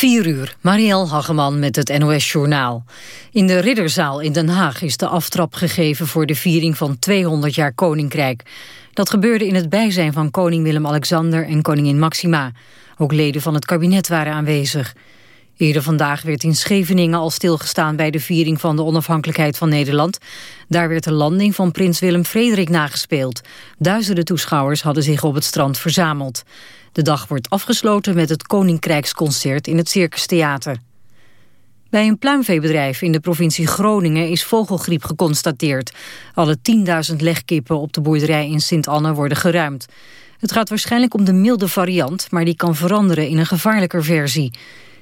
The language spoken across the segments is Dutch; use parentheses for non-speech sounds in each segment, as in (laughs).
4 uur, Marielle Hageman met het NOS Journaal. In de Ridderzaal in Den Haag is de aftrap gegeven... voor de viering van 200 jaar Koninkrijk. Dat gebeurde in het bijzijn van koning Willem-Alexander en koningin Maxima. Ook leden van het kabinet waren aanwezig. Eerder vandaag werd in Scheveningen al stilgestaan... bij de viering van de onafhankelijkheid van Nederland. Daar werd de landing van prins Willem-Frederik nagespeeld. Duizenden toeschouwers hadden zich op het strand verzameld. De dag wordt afgesloten met het Koninkrijksconcert in het Circus Theater. Bij een pluimveebedrijf in de provincie Groningen is vogelgriep geconstateerd. Alle 10.000 legkippen op de boerderij in Sint-Anne worden geruimd. Het gaat waarschijnlijk om de milde variant, maar die kan veranderen in een gevaarlijker versie.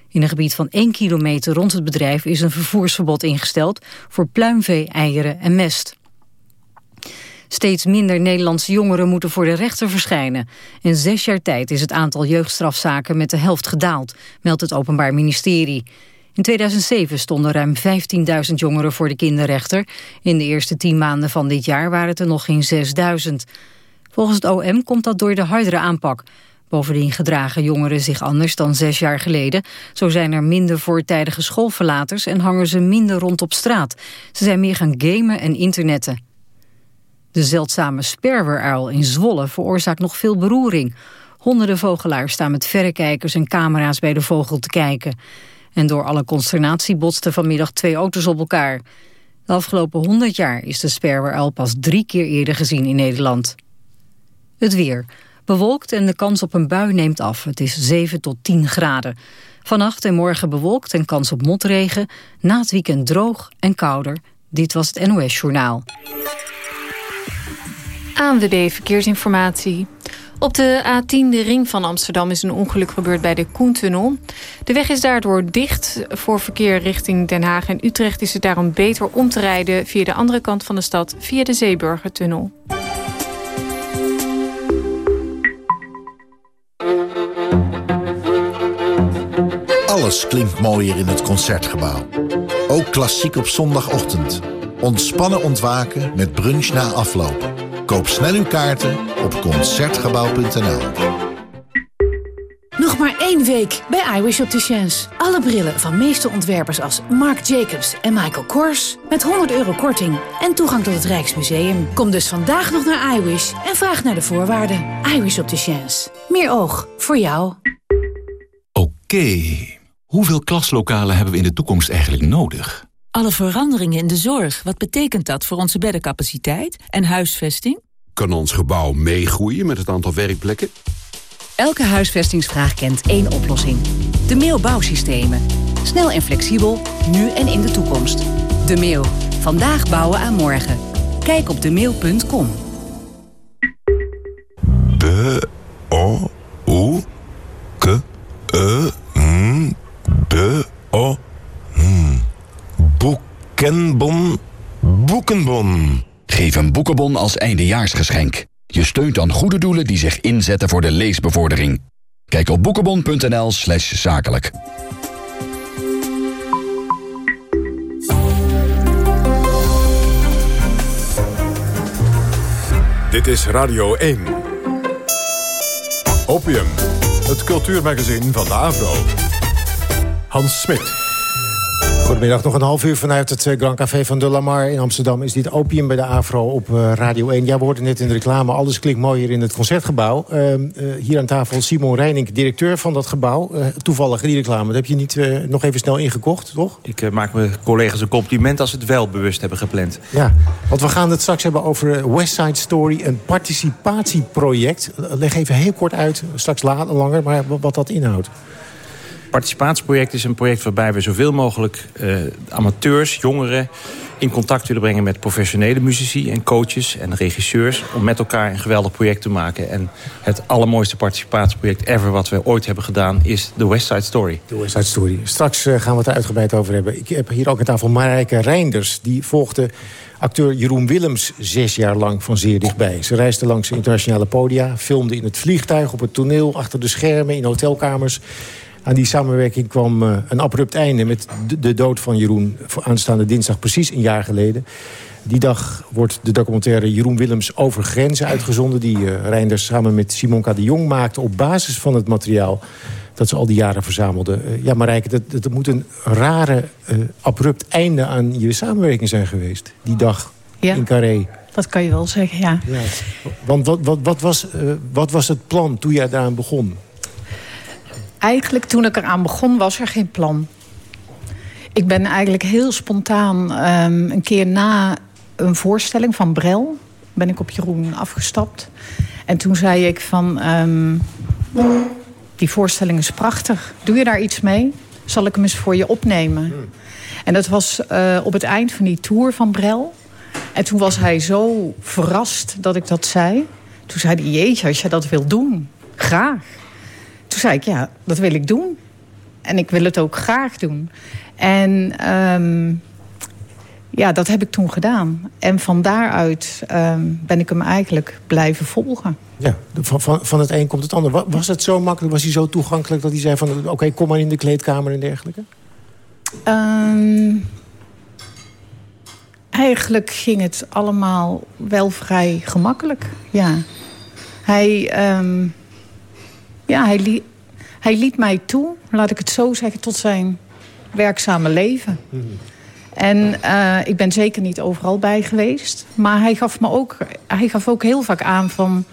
In een gebied van 1 kilometer rond het bedrijf is een vervoersverbod ingesteld voor pluimvee, eieren en mest. Steeds minder Nederlandse jongeren moeten voor de rechter verschijnen. In zes jaar tijd is het aantal jeugdstrafzaken met de helft gedaald, meldt het Openbaar Ministerie. In 2007 stonden ruim 15.000 jongeren voor de kinderrechter. In de eerste tien maanden van dit jaar waren het er nog geen 6.000. Volgens het OM komt dat door de hardere aanpak. Bovendien gedragen jongeren zich anders dan zes jaar geleden. Zo zijn er minder voortijdige schoolverlaters en hangen ze minder rond op straat. Ze zijn meer gaan gamen en internetten. De zeldzame sperweruil in Zwolle veroorzaakt nog veel beroering. Honderden vogelaars staan met verrekijkers en camera's bij de vogel te kijken. En door alle consternatie botsten vanmiddag twee auto's op elkaar. De afgelopen 100 jaar is de sperweruil pas drie keer eerder gezien in Nederland. Het weer. Bewolkt en de kans op een bui neemt af. Het is 7 tot 10 graden. Vannacht en morgen bewolkt en kans op motregen. Na het weekend droog en kouder. Dit was het NOS Journaal. ANWB Verkeersinformatie. Op de A10, de ring van Amsterdam, is een ongeluk gebeurd bij de Koentunnel. De weg is daardoor dicht voor verkeer richting Den Haag en Utrecht... is het daarom beter om te rijden via de andere kant van de stad... via de Zeeburgertunnel. Alles klinkt mooier in het Concertgebouw. Ook klassiek op zondagochtend. Ontspannen ontwaken met brunch na afloop. Koop snel uw kaarten op Concertgebouw.nl. Nog maar één week bij iWish Opticians. Alle brillen van meeste ontwerpers als Marc Jacobs en Michael Kors... met 100 euro korting en toegang tot het Rijksmuseum. Kom dus vandaag nog naar iWish en vraag naar de voorwaarden. iWish Opticians. Meer oog voor jou. Oké, hoeveel klaslokalen hebben we in de toekomst eigenlijk nodig? Alle veranderingen in de zorg, wat betekent dat voor onze beddencapaciteit en huisvesting? Kan ons gebouw meegroeien met het aantal werkplekken? Elke huisvestingsvraag kent één oplossing. De Meo Bouwsystemen. Snel en flexibel, nu en in de toekomst. De Meo. Vandaag bouwen aan morgen. Kijk op demeo.com. De, o, o, ke, e, m, de, o, m. Boekenbon, boekenbon. Geef een boekenbon als eindejaarsgeschenk. Je steunt dan goede doelen die zich inzetten voor de leesbevordering. Kijk op boekenbon.nl slash zakelijk. Dit is Radio 1. Opium, het cultuurmagazin van de Avro. Hans Smit. Goedemiddag, nog een half uur vanuit het eh, Grand Café van de Lamar in Amsterdam... is dit Opium bij de Afro op eh, Radio 1. Ja, we hoorden net in de reclame, alles klinkt mooier in het Concertgebouw. Uh, hier aan tafel Simon Reining, directeur van dat gebouw. toevallig, die reclame, dat heb je niet nog even snel ingekocht, toch? Ik maak mijn collega's een compliment als ze het wel bewust hebben gepland. Ja, want we gaan het straks hebben over West Side Story, een participatieproject. Leg even heel kort uit, straks later, langer, maar wat dat inhoudt participatieproject is een project waarbij we zoveel mogelijk uh, amateurs, jongeren in contact willen brengen met professionele muzici en coaches en regisseurs... om met elkaar een geweldig project te maken. En het allermooiste participatieproject ever wat we ooit hebben gedaan... is The West Side Story. The West Side Story. Straks uh, gaan we het er uitgebreid over hebben. Ik heb hier ook aan tafel Marijke Reinders. Die volgde acteur Jeroen Willems zes jaar lang van zeer dichtbij. Ze reisde langs internationale podia, filmde in het vliegtuig, op het toneel... achter de schermen, in hotelkamers Aan die samenwerking kwam uh, een abrupt einde met de, dood van Jeroen... aanstaande dinsdag precies een jaar geleden. Die dag wordt de documentaire Jeroen Willems over grenzen uitgezonden... die uh, Reinders samen met Simon K. de Jong maakte op basis van het materiaal dat ze al die jaren verzamelden. Uh, ja, Marijke, dat, dat moet een rare, abrupt einde aan je samenwerking zijn geweest. Die dag ja. in Carré. Dat kan je wel zeggen, ja. ja. Want wat, wat, wat, was, uh, wat was het plan toen jij daaraan begon? Eigenlijk toen ik eraan begon was er geen plan. Ik ben eigenlijk heel spontaan um, een keer na een voorstelling van Brel... ben ik op Jeroen afgestapt. En toen zei ik van... Um, die voorstelling is prachtig. Doe je daar iets mee? Zal ik hem eens voor je opnemen? Hmm. En dat was uh, op het eind van die tour van Brel... En toen was hij zo verrast dat ik dat zei. Toen zei hij, jeetje, als je dat wil doen, graag. Toen zei ik, ja, dat wil ik doen. En ik wil het ook graag doen. En um, ja, dat heb ik toen gedaan. En van daaruit um, ben ik hem eigenlijk blijven volgen. Ja, van, van, van het een komt het ander. Was het zo makkelijk, was hij zo toegankelijk... dat hij zei van, oké, okay, kom maar in de kleedkamer en dergelijke? Um, Eigenlijk ging het allemaal wel vrij gemakkelijk, ja. Hij, um, ja, hij, li hij liet mij toe, laat ik het zo zeggen, tot zijn werkzame leven. Mm -hmm. En uh, ik ben zeker niet overal bij geweest. Maar hij gaf me ook, hij gaf ook heel vaak aan van...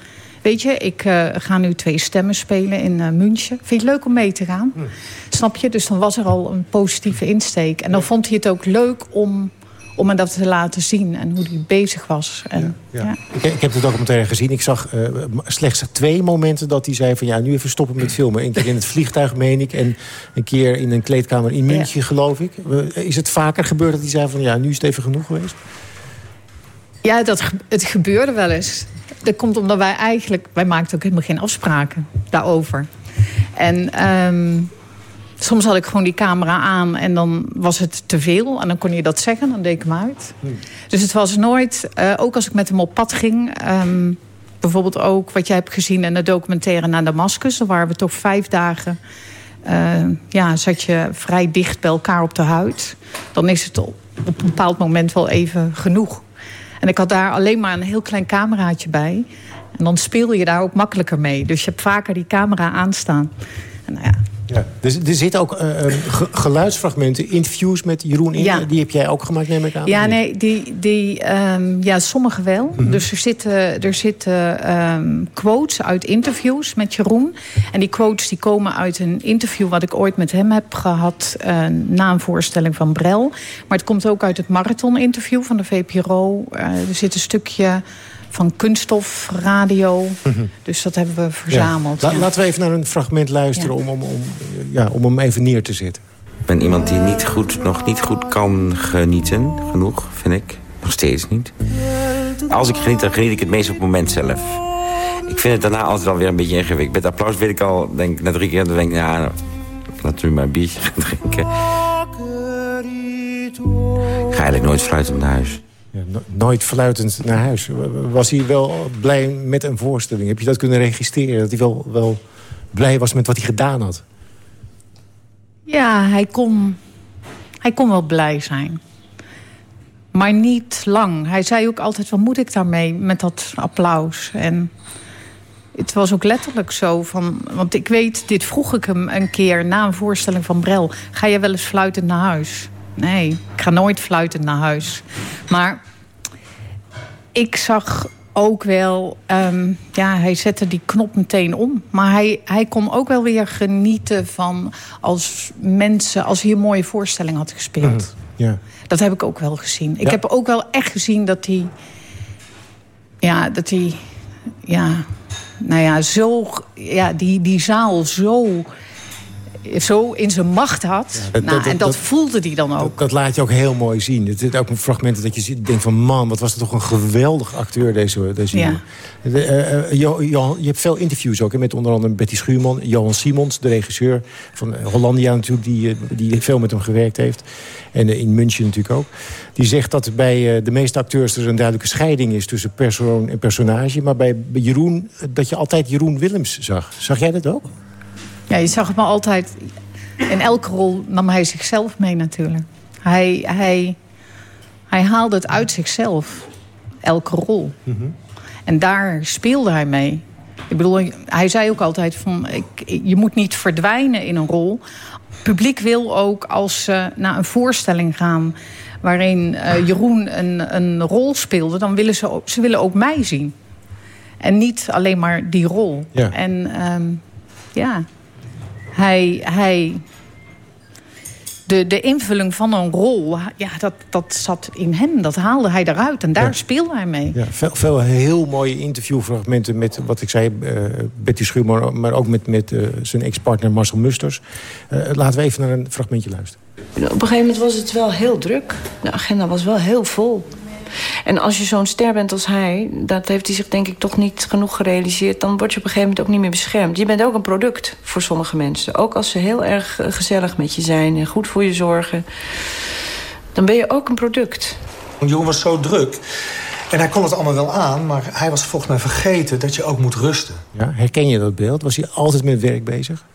Weet je, ik uh, ga nu twee stemmen spelen in uh, München. Vind je het leuk om mee te gaan? Mm. Snap je? Dus dan was er al een positieve insteek. En dan vond hij het ook leuk om om me dat te laten zien en hoe hij bezig was. En, ja, ja. Ik, ik, heb de documentaire gezien. Ik zag uh, slechts twee momenten dat hij zei van... ja, nu even stoppen met filmen. Een keer in het vliegtuig, meen ik. En een keer in een kleedkamer in München, geloof ik. Is het vaker gebeurd dat hij zei van... ja, nu is het even genoeg geweest? Ja, dat, het gebeurde wel eens. Dat komt omdat wij eigenlijk... wij maakten ook helemaal geen afspraken daarover. En... Um, Soms had ik gewoon die camera aan en dan was het te veel. En dan kon je dat zeggen, dan deed ik hem uit. Hmm. Dus het was nooit, uh, ook als ik met hem op pad ging... Um, bijvoorbeeld ook wat jij hebt gezien in de documentaire naar Damascus. Daar waren we toch vijf dagen... Uh, ja, zat je vrij dicht bij elkaar op de huid. Dan is het op een bepaald moment wel even genoeg. En ik had daar alleen maar een heel klein cameraatje bij. En dan speel je daar ook makkelijker mee. Dus je hebt vaker die camera aanstaan. En nou ja, ja. Er zitten ook uh, geluidsfragmenten, interviews met Jeroen in. Ja. Die heb jij ook gemaakt, neem ik aan? Ja, nee, die, die, um, ja sommige wel. Mm -hmm. Dus er zitten, er zitten um, quotes uit interviews met Jeroen. En die quotes die komen uit een interview wat ik ooit met hem heb gehad... Uh, na een voorstelling van Brel. Maar het komt ook uit het marathon-interview van de VPRO. Uh, er zit een stukje van kunststof, radio. Mm -hmm. Dus dat hebben we verzameld. Ja. La laten we even naar een fragment luisteren ja. om, om, om, ja, om hem even neer te zetten. Ik ben iemand die niet goed, nog niet goed kan genieten. Genoeg, vind ik. Nog steeds niet. Als ik geniet, dan geniet ik het meest op het moment zelf. Ik vind het daarna altijd wel weer een beetje ingewikkeld. Met applaus weet ik al, denk na drie keer, dan denk ik, ja, laten we maar een biertje gaan drinken. Ik ga eigenlijk nooit fluiten naar huis. Nooit fluitend naar huis. Was hij wel blij met een voorstelling? Heb je dat kunnen registreren? Dat hij wel, wel blij was met wat hij gedaan had? Ja, hij kon, hij kon wel blij zijn. Maar niet lang. Hij zei ook altijd, wat moet ik daarmee met dat applaus? En het was ook letterlijk zo. Van, want ik weet, dit vroeg ik hem een keer na een voorstelling van Brel. Ga je wel eens fluitend naar huis? Nee, ik ga nooit fluitend naar huis. Maar ik zag ook wel... Um, ja, hij zette die knop meteen om. Maar hij, hij kon ook wel weer genieten van als mensen... als hij een mooie voorstelling had gespeeld. Mm, ja. Dat heb ik ook wel gezien. Ik heb ook wel echt gezien dat hij... Ja, dat hij... Ja, nou ja, zo... Ja, die, die zaal zo zo in zijn macht had. Ja, dat, nou, dat, en dat, dat, voelde hij dan ook. Dat, laat je ook heel mooi zien. Het is ook een fragment dat je denkt van... man, wat was er toch een geweldig acteur deze, deze ja. De, uh, uh, Johan, je hebt veel interviews ook. Hè, met onder andere Betty Schuurman. Johan Simons, de regisseur van Hollandia natuurlijk... die, die veel met hem gewerkt heeft. En in München natuurlijk ook. Die zegt dat bij de meeste acteurs er een duidelijke scheiding is... tussen persoon en personage. Maar bij Jeroen, dat je altijd Jeroen Willems zag. Zag jij dat ook? Ja, je zag me altijd in elke rol nam hij zichzelf mee natuurlijk. Hij, hij, hij haalde het uit zichzelf, elke rol. En daar speelde hij mee. Ik bedoel, hij zei ook altijd van... Ik, je moet niet verdwijnen in een rol. Het publiek wil ook als ze naar een voorstelling gaan... waarin uh, Jeroen een, een rol speelde... dan willen ze, ook, ze willen ook mij zien. En niet alleen maar die rol. Ja. En um, ja, hij... hij de, de invulling van een rol, ja, dat, dat zat in hem. Dat haalde hij eruit en daar ja. speelde hij mee. Ja, veel, veel heel mooie interviewfragmenten met, wat ik zei, uh, Betty Schuurman... maar ook met, met uh, zijn ex-partner Marcel Musters. Uh, laten we even naar een fragmentje luisteren. Op een gegeven moment was het wel heel druk. De agenda was wel heel vol. En als je zo'n ster bent als hij, dat heeft hij zich denk ik toch niet genoeg gerealiseerd... dan word je op een gegeven moment ook niet meer beschermd. Je bent ook een product voor sommige mensen. Ook als ze heel erg gezellig met je zijn en goed voor je zorgen... dan ben je ook een product. Jeroen was zo druk. En hij kon het allemaal wel aan, maar hij was volgens mij vergeten dat je ook moet rusten. Ja, herken je dat beeld? Was hij altijd met werk bezig?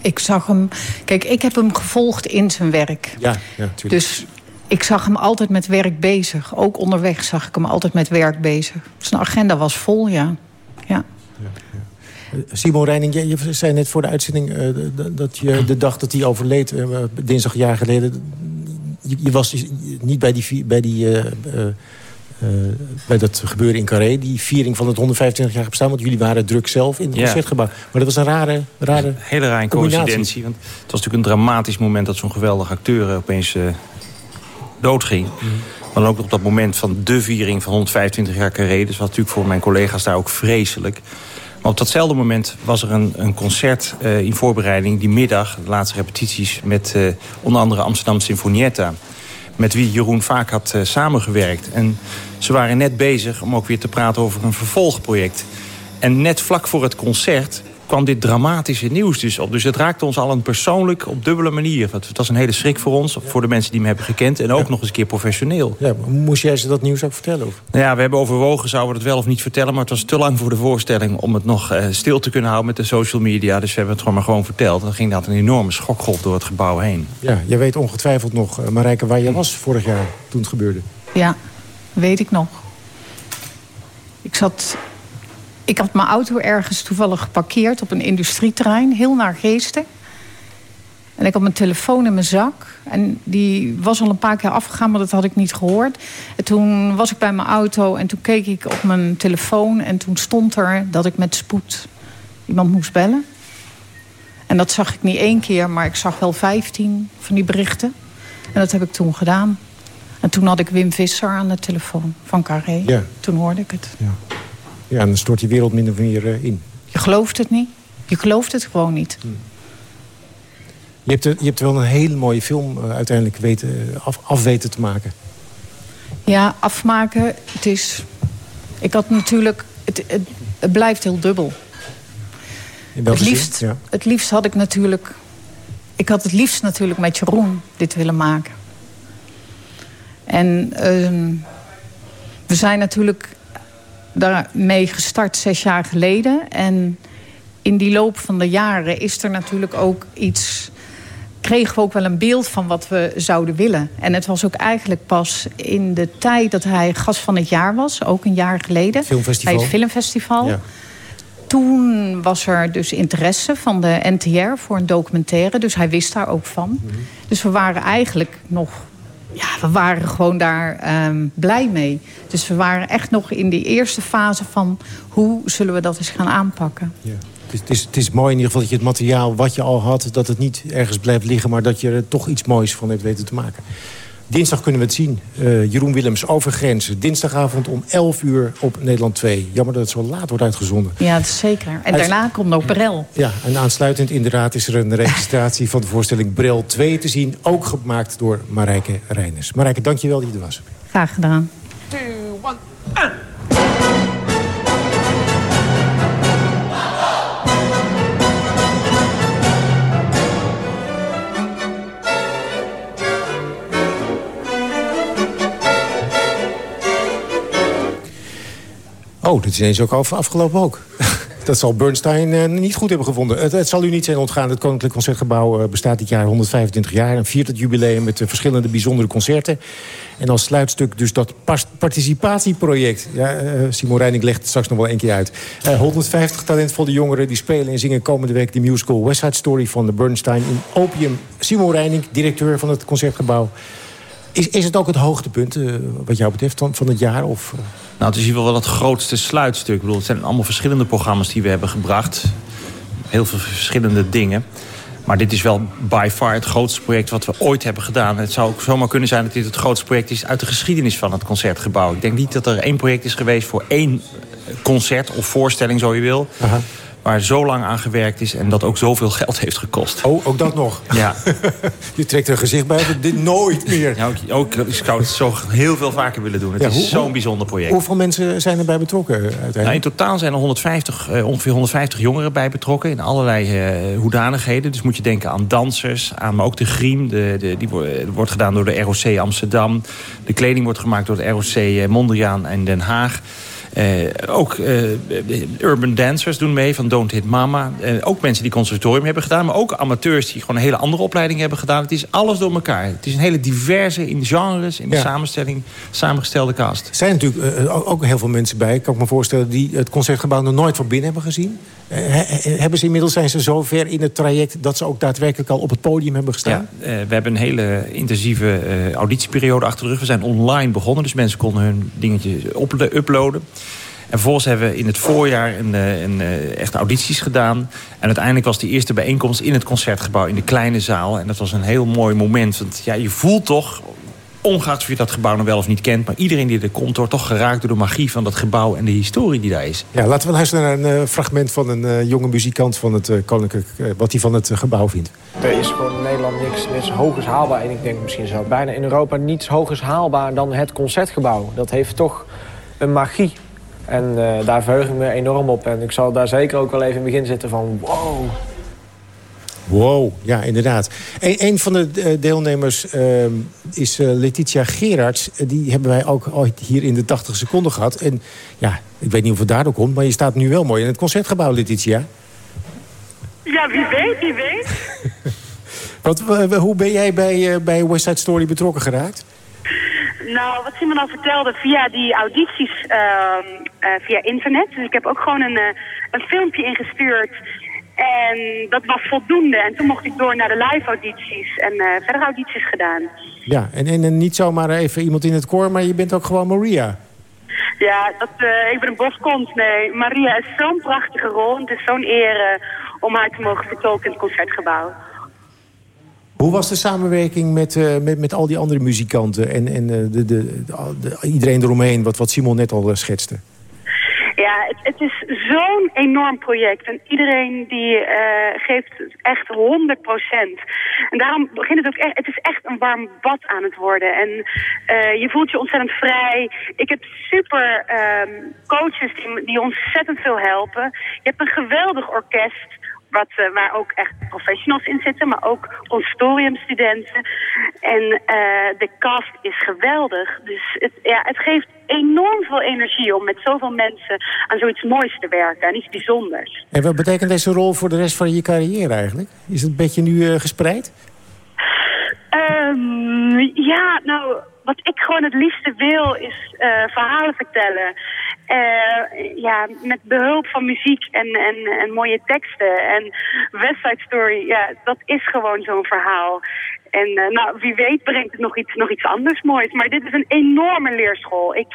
Ik zag hem... Kijk, ik heb hem gevolgd in zijn werk. Ja, ja natuurlijk. Dus ik zag hem altijd met werk bezig. Ook onderweg zag ik hem altijd met werk bezig. Zijn agenda was vol, ja. ja. Simon Reining, je, je zei net voor de uitzending... Uh, dat je de dag dat hij overleed, uh, dinsdag een jaar geleden... Je, je, was niet bij, die, bij, die, uh, bij dat gebeuren in Carré... die viering van het 125 jaar bestaan... want jullie waren druk zelf in het concertgebouw. Ja. Maar dat was een rare, rare Hele rare coïncidentie. Want het was natuurlijk een dramatisch moment... dat zo'n geweldige acteur opeens doodging. Mm. Maar dan ook op dat moment van de viering van 125 jaar Carré. Dus wat natuurlijk voor mijn collega's daar ook vreselijk. Maar op datzelfde moment was er een, een concert uh, in voorbereiding... die middag, de laatste repetities... met uh, onder andere Amsterdam Sinfonietta... met wie Jeroen vaak had uh, samengewerkt. En ze waren net bezig om ook weer te praten over een vervolgproject. En net vlak voor het concert kwam dit dramatische nieuws dus op. Dus het raakte ons al een persoonlijk op dubbele manier. Het was een hele schrik voor ons, voor de mensen die me hebben gekend... en ook ja. nog eens een keer professioneel. Ja, moest jij ze dat nieuws ook vertellen? Of? Nou ja, we hebben overwogen, zouden we het wel of niet vertellen... maar het was te lang voor de voorstelling om het nog uh, stil te kunnen houden... met de social media, dus we hebben het gewoon maar gewoon verteld. Dan ging dat een enorme schokgolf door het gebouw heen. Ja, jij weet ongetwijfeld nog, uh, Marijke, waar je was vorig jaar toen het gebeurde. Ja, weet ik nog. Ik zat ik had mijn auto ergens toevallig geparkeerd op een industrieterrein. Heel naar geesten. En ik had mijn telefoon in mijn zak. En die was al een paar keer afgegaan, maar dat had ik niet gehoord. En toen was ik bij mijn auto en toen keek ik op mijn telefoon... en toen stond er dat ik met spoed iemand moest bellen. En dat zag ik niet één keer, maar ik zag wel vijftien van die berichten. En dat heb ik toen gedaan. En toen had ik Wim Visser aan de telefoon van Carré. Ja. Toen hoorde ik het. Ja. Ja, en dan stort die wereld minder of meer uh, in. Je gelooft het niet. Je gelooft het gewoon niet. Hmm. Je, hebt, je hebt wel een hele mooie film uh, uiteindelijk weten, af, af weten te maken. Ja, afmaken. Het is... Ik had natuurlijk... Het, het, het blijft heel dubbel. Het liefst, ja. het liefst had ik natuurlijk... Ik had het liefst natuurlijk met Jeroen dit willen maken. En uh, we zijn natuurlijk daarmee gestart zes jaar geleden. En in die loop van de jaren is er natuurlijk ook iets... kregen we ook wel een beeld van wat we zouden willen. En het was ook eigenlijk pas in de tijd dat hij gast van het jaar was. Ook een jaar geleden. Filmfestival. Bij het filmfestival. Ja. Toen was er dus interesse van de NTR voor een documentaire. Dus hij wist daar ook van. Mm -hmm. Dus we waren eigenlijk nog ja, we waren gewoon daar um, blij mee. Dus we waren echt nog in die eerste fase van... hoe zullen we dat eens gaan aanpakken. Ja. Het, is, het is mooi in ieder geval dat je het materiaal wat je al had... dat het niet ergens blijft liggen... maar dat je er toch iets moois van hebt weten te maken. Dinsdag kunnen we het zien. Uh, Jeroen Willems over grenzen. Dinsdagavond om 11 uur op Nederland 2. Jammer dat het zo laat wordt uitgezonden. Ja, dat is zeker. En Uit... daarna komt nog Brel. Ja, en aansluitend inderdaad is er een registratie van de voorstelling Brel 2 te zien. Ook gemaakt door Marijke Reiners. Marijke, dankjewel dat je er was. Graag gedaan. Two, one, and... Oh, dit is ineens ook af, afgelopen ook. (laughs) Dat zal Bernstein uh, niet goed hebben gevonden. Het, zal u niet zijn ontgaan. Het Koninklijk Concertgebouw uh, bestaat dit jaar 125 jaar... en viert het jubileum met uh, verschillende bijzondere concerten. En als sluitstuk dus dat participatieproject. Ja, Simon Reining legt het straks nog wel één keer uit. 150 talentvolle jongeren die spelen en zingen komende week... de musical West Side Story van de Bernstein in Opium. Simon Reining, directeur van het Concertgebouw... Is, is het ook het hoogtepunt, uh, wat jou betreft, van, van het jaar? Of, uh... Nou, het is hier wel het grootste sluitstuk. Ik bedoel, het zijn allemaal verschillende programma's die we hebben gebracht. Heel veel verschillende dingen. Maar dit is wel by far het grootste project wat we ooit hebben gedaan. Het zou ook zomaar kunnen zijn dat dit het grootste project is... uit de geschiedenis van het Concertgebouw. Ik denk niet dat er één project is geweest voor één concert of voorstelling, zo je wil... Aha waar zo lang aan gewerkt is en dat ook zoveel geld heeft gekost. Oh, ook dat nog? Ja. (laughs) je trekt een gezicht bij, dit nooit meer. Ja, ook, ook, ik zou het zo heel veel vaker willen doen. Het ja, is zo'n bijzonder project. Hoeveel mensen zijn erbij betrokken uiteindelijk? Nou, in totaal zijn er 150, uh, ongeveer 150 jongeren bij betrokken... in allerlei uh, hoedanigheden. Dus moet je denken aan dansers, aan maar ook de griem. De, de, die wordt gedaan door de ROC Amsterdam. De kleding wordt gemaakt door de ROC Mondriaan en Den Haag. Uh, ook uh, urban dancers doen mee van Don't Hit Mama. Uh, ook mensen die conservatorium hebben gedaan. Maar ook amateurs die gewoon een hele andere opleiding hebben gedaan. Het is alles door elkaar. Het is een hele diverse in genres, in de ja. samenstelling, samengestelde cast. Er zijn natuurlijk ook heel veel mensen bij, kan ik me voorstellen... die het Concertgebouw nog nooit van binnen hebben gezien. hebben ze inmiddels, zijn ze zo ver in het traject... dat ze ook daadwerkelijk al op het podium hebben gestaan? Ja, we hebben een hele intensieve auditieperiode achter de rug. We zijn online begonnen, dus mensen konden hun dingetje uploaden. En vervolgens hebben we in het voorjaar een, een, een, echt audities gedaan. En uiteindelijk was die eerste bijeenkomst in het Concertgebouw... in de kleine zaal. En dat was een heel mooi moment. Want ja, je voelt toch, ongeacht of je dat gebouw nog wel of niet kent... maar iedereen die er komt wordt toch geraakt door de magie van dat gebouw... en de historie die daar is. Ja, laten we luisteren naar een uh, fragment van een uh, jonge muzikant... van het uh, Koninklijk, wat hij van het gebouw vindt. Er is gewoon in Nederland niks, niks hogers haalbaar. En ik denk misschien zelfs bijna in Europa niets hogers haalbaar... dan het Concertgebouw. Dat heeft toch een magie en uh, daar verheug ik me enorm op. En ik zal daar zeker ook wel even in het begin zitten van wow. Wow, ja, inderdaad. Een, een van de deelnemers uh, is uh, Letitia Gerards. Die hebben wij ook ooit hier in de 80 seconden gehad. En ja, ik weet niet of het daardoor komt... maar je staat nu wel mooi in het Concertgebouw, Letitia. Ja, wie weet, wie weet. (laughs) Wat, hoe ben jij bij, bij West Side Story betrokken geraakt? Nou, wat Simon al vertelde, via die audities uh, uh, via internet. Dus ik heb ook gewoon een, uh, een filmpje ingestuurd. En dat was voldoende. En toen mocht ik door naar de live audities en verder audities gedaan. Ja, en, en, en, niet zomaar even iemand in het koor, maar je bent ook gewoon Maria. Ja, dat, ik ben een boskont. Nee, Maria is zo'n prachtige rol. Het is zo'n eer om haar te mogen vertolken in het Concertgebouw. Hoe was de samenwerking met, uh, met, met al die andere muzikanten en, en uh, de, de, de, iedereen eromheen, wat, wat Simon net al uh, schetste? Ja, het, het is zo'n enorm project. En iedereen die geeft echt 100 procent. En daarom begint het ook echt... Het is echt een warm bad aan het worden. En je voelt je ontzettend vrij. Ik heb super um, coaches die, die ontzettend veel helpen. Je hebt een geweldig orkest wat, uh, waar ook echt professionals in zitten, maar ook consortiumstudenten. En uh, de cast is geweldig. Dus het, ja, het geeft enorm veel energie om met zoveel mensen aan zoiets moois te werken. En iets bijzonders. En wat betekent deze rol voor de rest van je carrière eigenlijk? Is het een beetje nu uh, gespreid? Um, ja, nou wat ik gewoon het liefste wil is uh, verhalen vertellen. Uh, ja, met behulp van muziek en, en, en mooie teksten. En West Side Story, ja, dat is gewoon zo'n verhaal. En uh, nou, wie weet brengt het nog iets, nog iets anders moois. Maar dit is een enorme leerschool. Ik,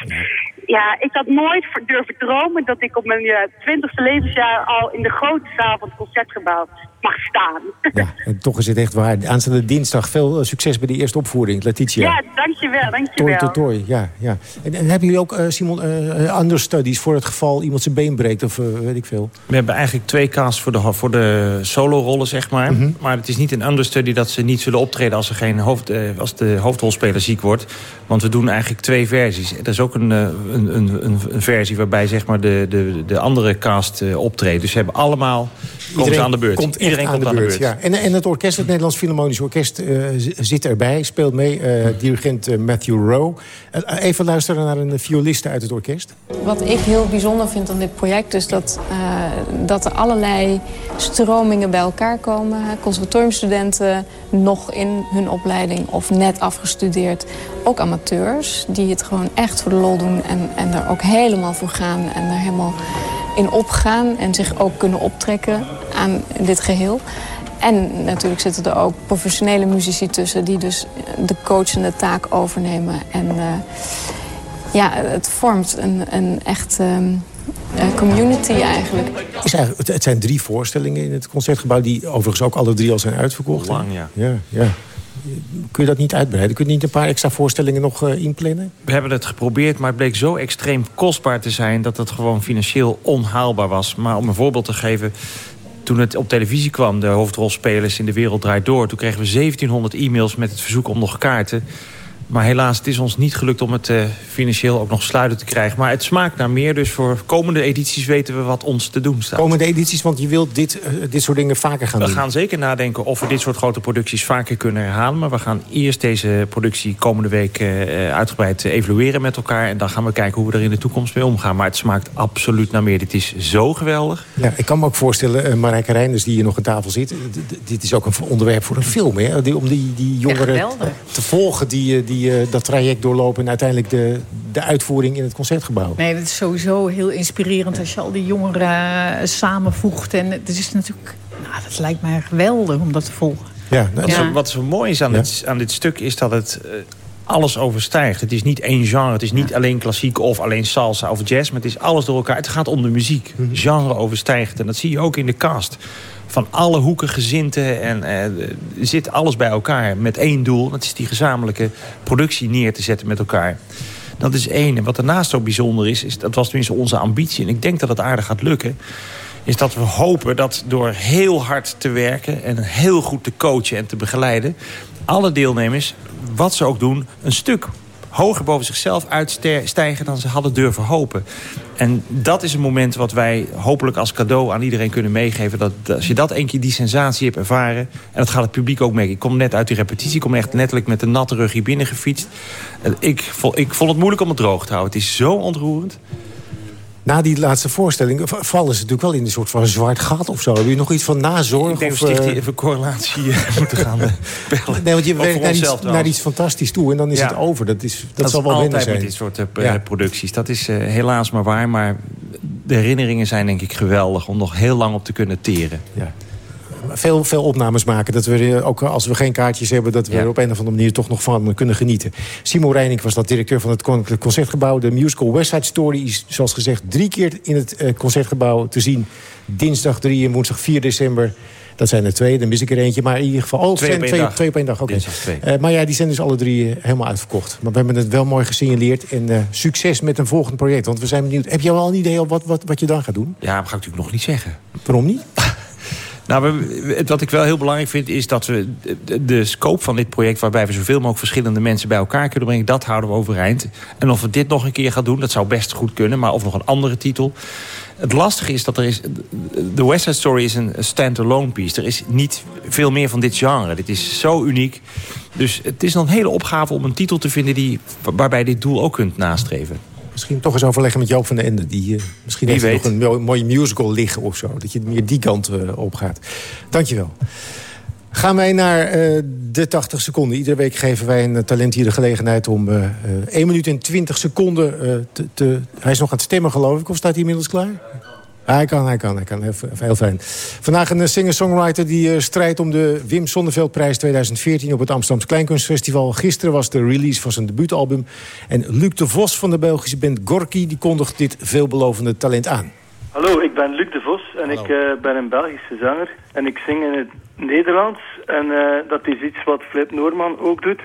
ja, ik had nooit durven dromen dat ik op mijn twintigste levensjaar al in de grote zaal van het concertgebouw mag staan. Ja, en toch is het echt waar. Aanstaande dinsdag veel eh, succes bij de eerste opvoering, Letitia. Ja, dankjewel, dankjewel. Toy to toy, ja. ja. En, en hebben jullie ook, uh, Simon, uh, understudies voor het geval iemand zijn been breekt of uh, weet ik veel? We hebben eigenlijk twee casts voor de, voor de solo-rollen, zeg maar. Mm -hmm. Maar het is niet een understudy dat ze niet zullen optreden als, er geen hoofd, als de hoofdrolspeler ziek wordt. Want we doen eigenlijk twee versies. Er is ook een, een, een, een versie waarbij zeg maar, de, de, de andere cast optreedt. Dus ze hebben allemaal... Iedereen aan de beurt. Komt Iedereen aan, komt de aan de beurt. Ja. En, en het orkest, het Nederlands Philharmonisch Orkest, eh, zit erbij, speelt mee. eh, dirigent eh, Matthew Rowe. Even luisteren naar een violiste uit het orkest. Wat ik heel bijzonder vind aan dit project is dat, eh, dat er allerlei stromingen bij elkaar komen. Conservatoriumstudenten nog in hun opleiding of net afgestudeerd. Ook amateurs die het gewoon echt voor de lol doen en, en er ook helemaal voor gaan. En er helemaal in opgaan en zich ook kunnen optrekken aan dit geheel. En natuurlijk zitten er ook professionele muzici tussen... die dus de coachende taak overnemen. En eh, ja, het vormt een, een echt ehm, eh, community eigenlijk. Is eigenlijk, het- zijn drie voorstellingen in het Concertgebouw... die overigens ook alle drie al zijn uitverkocht. Lang, ja. ja, ja. Kun je dat niet uitbreiden? Kun je niet een paar extra voorstellingen nog eh, inplannen? We hebben het geprobeerd, maar het bleek zo extreem kostbaar te zijn... dat het gewoon financieel onhaalbaar was. Maar om een voorbeeld te geven... Toen het op televisie kwam, de hoofdrolspelers in de wereld draait door... toen kregen we 1700 e-mails met het verzoek om nog kaarten. Maar helaas, het is ons niet gelukt om het eh, financieel ook nog sluiten te krijgen. Maar het smaakt naar meer, dus voor komende edities weten we wat ons te doen staat. Komende edities, want je wilt dit, eh, dit soort dingen vaker gaan We doen. gaan zeker nadenken of we dit soort grote producties vaker kunnen herhalen. Maar we gaan eerst deze productie komende week eh, uitgebreid evalueren met elkaar. En dan gaan we kijken hoe we er in de toekomst mee omgaan. Maar het smaakt absoluut naar meer. Dit is zo geweldig. Ja, ik kan me ook voorstellen, uh, Marijke Reinders die hier nog aan tafel zit... dit is ook een onderwerp voor een film, hè? Die, om die, die jongeren te volgen... die, eh, die eh, dat traject doorlopen en uiteindelijk de, de uitvoering in het Concertgebouw. Nee, het is sowieso heel inspirerend als je al die jongeren eh, samenvoegt. En het is natuurlijk, nou, dat lijkt mij geweldig om dat te volgen. Ja, Wat, zo, wat zo mooi is aan, dit, aan dit stuk is dat het eh, alles overstijgt. Het is niet één genre. Het is niet alleen klassiek of alleen salsa of jazz. Maar het is alles door elkaar. Het gaat om de muziek. Genre overstijgt. En dat zie je ook in de cast. Van alle hoeken, gezinten. En eh, zit alles bij elkaar met één doel. Dat is die gezamenlijke productie neer te zetten met elkaar. Dat is één. En wat daarnaast zo bijzonder is, is... dat was tenminste onze ambitie. En ik denk dat het aardig gaat lukken is dat we hopen dat door heel hard te werken... en heel goed te coachen en te begeleiden... alle deelnemers, wat ze ook doen, een stuk hoger boven zichzelf uitstijgen... dan ze hadden durven hopen. En dat is een moment wat wij hopelijk als cadeau aan iedereen kunnen meegeven. Dat, als je dat een keer die sensatie hebt ervaren... en dat gaat het publiek ook mee. Ik kom net uit die repetitie. Ik kom echt letterlijk met een natte rug hier binnen gefietst. Ik, vond, ik vond het moeilijk om het droog te houden. Het is zo ontroerend. Na die laatste voorstelling vallen ze natuurlijk wel in een soort van zwart gat of zo. Heb je nog iets van nazorg? Ik denk of, dat we eh, stichting even correlatie eh, (laughs) moeten gaan eh, bellen. Nee, want je werkt naar iets, naar trouwens. iets fantastisch toe en dan is Ja. het over. Dat, is, dat, Dat, zal is wel altijd zijn. met dit soort producties. Dat is helaas maar waar. Maar de herinneringen zijn denk ik geweldig... om nog heel lang op te kunnen teren. Ja. Veel, veel opnames maken. Dat we ook als we geen kaartjes hebben... dat we er op een of andere manier toch nog van kunnen genieten. Simon Reining was dat directeur van het Koninklijk Concertgebouw. De musical West Side Story is zoals gezegd drie keer in het eh, Concertgebouw te zien. Dinsdag 3 en woensdag 4 december. Dat zijn er twee, dan mis ik er eentje. Maar in ieder geval... Oh, Twee zijn op één twee, dag. twee op één dag, oké. Eh, maar ja, die zijn dus alle drie eh, helemaal uitverkocht. Maar we hebben het wel mooi gesignaleerd. En eh, succes met een volgend project. Want we zijn benieuwd. Heb je al een idee op wat, wat, wat je dan gaat doen? Ja, dat ga ik natuurlijk nog niet zeggen. Waarom niet? (laughs) Nou, wat ik wel heel belangrijk vind is dat we de, scope van dit project... waarbij we zoveel mogelijk verschillende mensen bij elkaar kunnen brengen... dat houden we overeind. En of we dit nog een keer gaan doen, dat zou best goed kunnen. Maar of nog een andere titel. Het lastige is dat er is... The West Side Story is een stand-alone piece. Er is niet veel meer van dit genre. Dit is zo uniek. Dus het is een hele opgave om een titel te vinden... Die, waarbij dit doel ook kunt nastreven. Misschien toch eens overleggen met Joop van den Ende. Die, eh, misschien Wie heeft hij weet. nog een mooi, mooie musical liggen of zo. Dat je meer die kant eh, op gaat. Dankjewel. Gaan wij naar eh, de 80 seconden. Iedere week geven wij een talent hier de gelegenheid om eh, 1 minuut en 20 seconden te, te... Hij is nog aan het stemmen, geloof ik. Of staat hij inmiddels klaar? Ah, hij kan, hij kan, hij kan. Heel, heel fijn. Vandaag een eh, singer-songwriter die eh, strijdt om de Wim Sonneveldprijs 2014 op het Amsterdamse Kleinkunstfestival. Gisteren was de release van zijn debuutalbum. En Luc de Vos van de Belgische band Gorky die kondigt dit veelbelovende talent aan. Hallo, ik ben Luc de Vos en ik eh, ben een Belgische zanger. En ik zing in het Nederlands. En dat is iets wat Flip Noorman ook doet.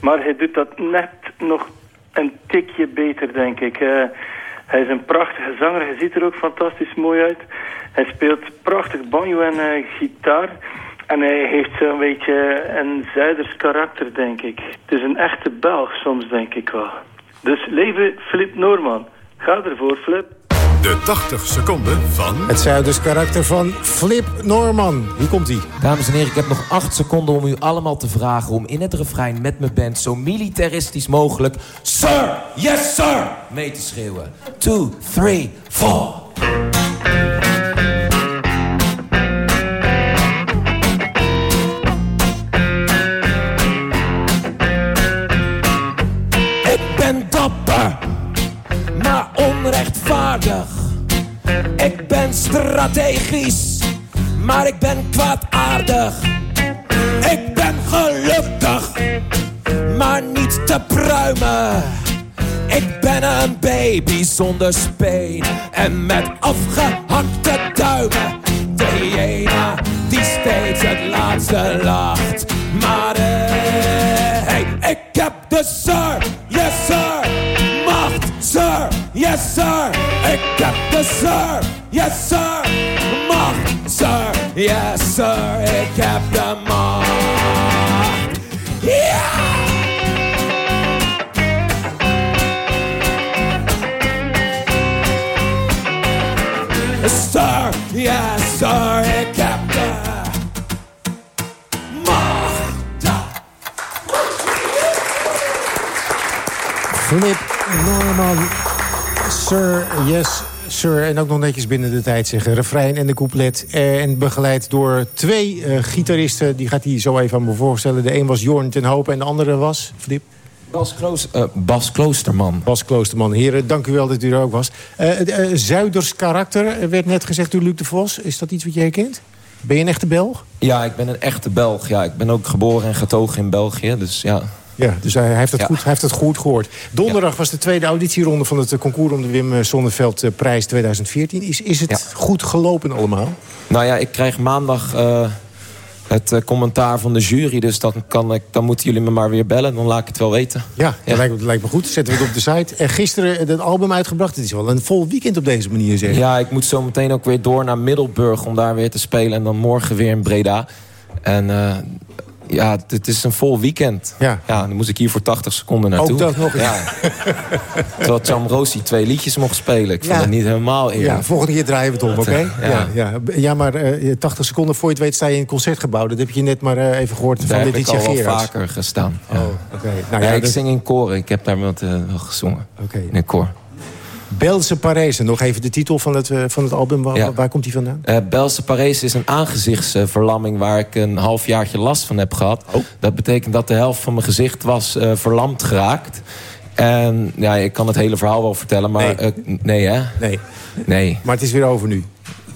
Maar hij doet dat net nog een tikje beter, denk ik. Hij is een prachtige zanger. Hij ziet er ook fantastisch mooi uit. Hij speelt prachtig banjo en eh, gitaar. En hij heeft zo'n beetje een Zuiders karakter, denk ik. Het is een echte Belg soms, denk ik wel. Dus leven Flip Noorman. Ga ervoor, Flip. De 80 seconden van... Het Zuiders karakter van Flip Norman. Hier komt hij. Dames en heren, ik heb nog 8 seconden om u allemaal te vragen... om in het refrein met mijn band zo militaristisch mogelijk... Sir, yes sir, mee te schreeuwen. 2, 3, 4... strategisch, maar ik ben kwaadaardig. Ik ben gelukkig, maar niet te pruimen. Ik ben een baby zonder speen en met afgehakte duimen. De die steeds het laatste lacht. Maar eh, hey, ik heb de sir, yes sir, macht, sir, yes sir. Ik heb de sir, yes sir, macht, sir, yes sir. Ik heb de macht. Ja! Sir, yes sir, ik heb de Flip Norman. Sir, yes, sir. En ook nog netjes binnen de tijd zeggen. Refrein en de couplet. Eh, En begeleid door twee eh, gitaristen. Die gaat hij zo even aan me voorstellen. De een was Jorn ten Hoop en de andere was... Flip? Bas, Kloos, eh, Bas Kloosterman. Bas Kloosterman. Heren, dank u wel dat u er ook was. Zuiders karakter werd net gezegd door Luc de Vos. Is dat iets wat jij kent? Ben je een echte Belg? Ja, ik ben een echte Belg. Ja, ik ben ook geboren en getogen in België. Dus ja. Ja, dus hij, heeft, het Ja. goed, hij heeft het goed gehoord. Donderdag was de tweede auditieronde van het eh, concours... om de Wim eh, Sonneveld eh, prijs 2014. Is, is het goed gelopen allemaal? Nou ja, ik krijg maandag het commentaar van de jury. Dus dan, kan ik, dan moeten jullie me maar weer bellen. Dan laat ik het wel weten. Ja, dat lijkt, me- lijkt me goed. Zetten we het op de site. En gisteren het album uitgebracht. Het is wel een vol weekend op deze manier, zeg. Ja, ik moet zo meteen ook weer door naar Middelburg om daar weer te spelen. En dan morgen weer in Breda. En ja, het is een vol weekend. Ja. dan moest ik hier voor 80 seconden naartoe. Ook dat nog eens. Ja. (laughs) Terwijl Chamrosi twee liedjes mocht spelen. Ik vond Ja. het niet helemaal eerlijk. Ja, volgende keer draaien we het om, oké? Ja. Ja. Ja, ja. maar eh, 80 seconden voor je het weet sta je in een concertgebouw. Dat heb je net maar eh, even gehoord Daar van heb ik al vaker gestaan. Ja. Oh, oké. Nou ja, ja, ik dat- zing in koren. Ik heb daar wat eh, wel gezongen. Oké. In een koor. Belse Parese. Nog even de titel van het, eh, van het album. Waar, Ja. waar komt die vandaan? Eh Belse Parees is een aangezichtsverlamming waar ik een halfjaartje last van heb gehad. Oh. Dat betekent dat de helft van mijn gezicht was eh, verlamd geraakt. En ja, ik kan het hele verhaal wel vertellen, maar... Nee. nee hè? Nee. Nee. Maar het is weer over nu.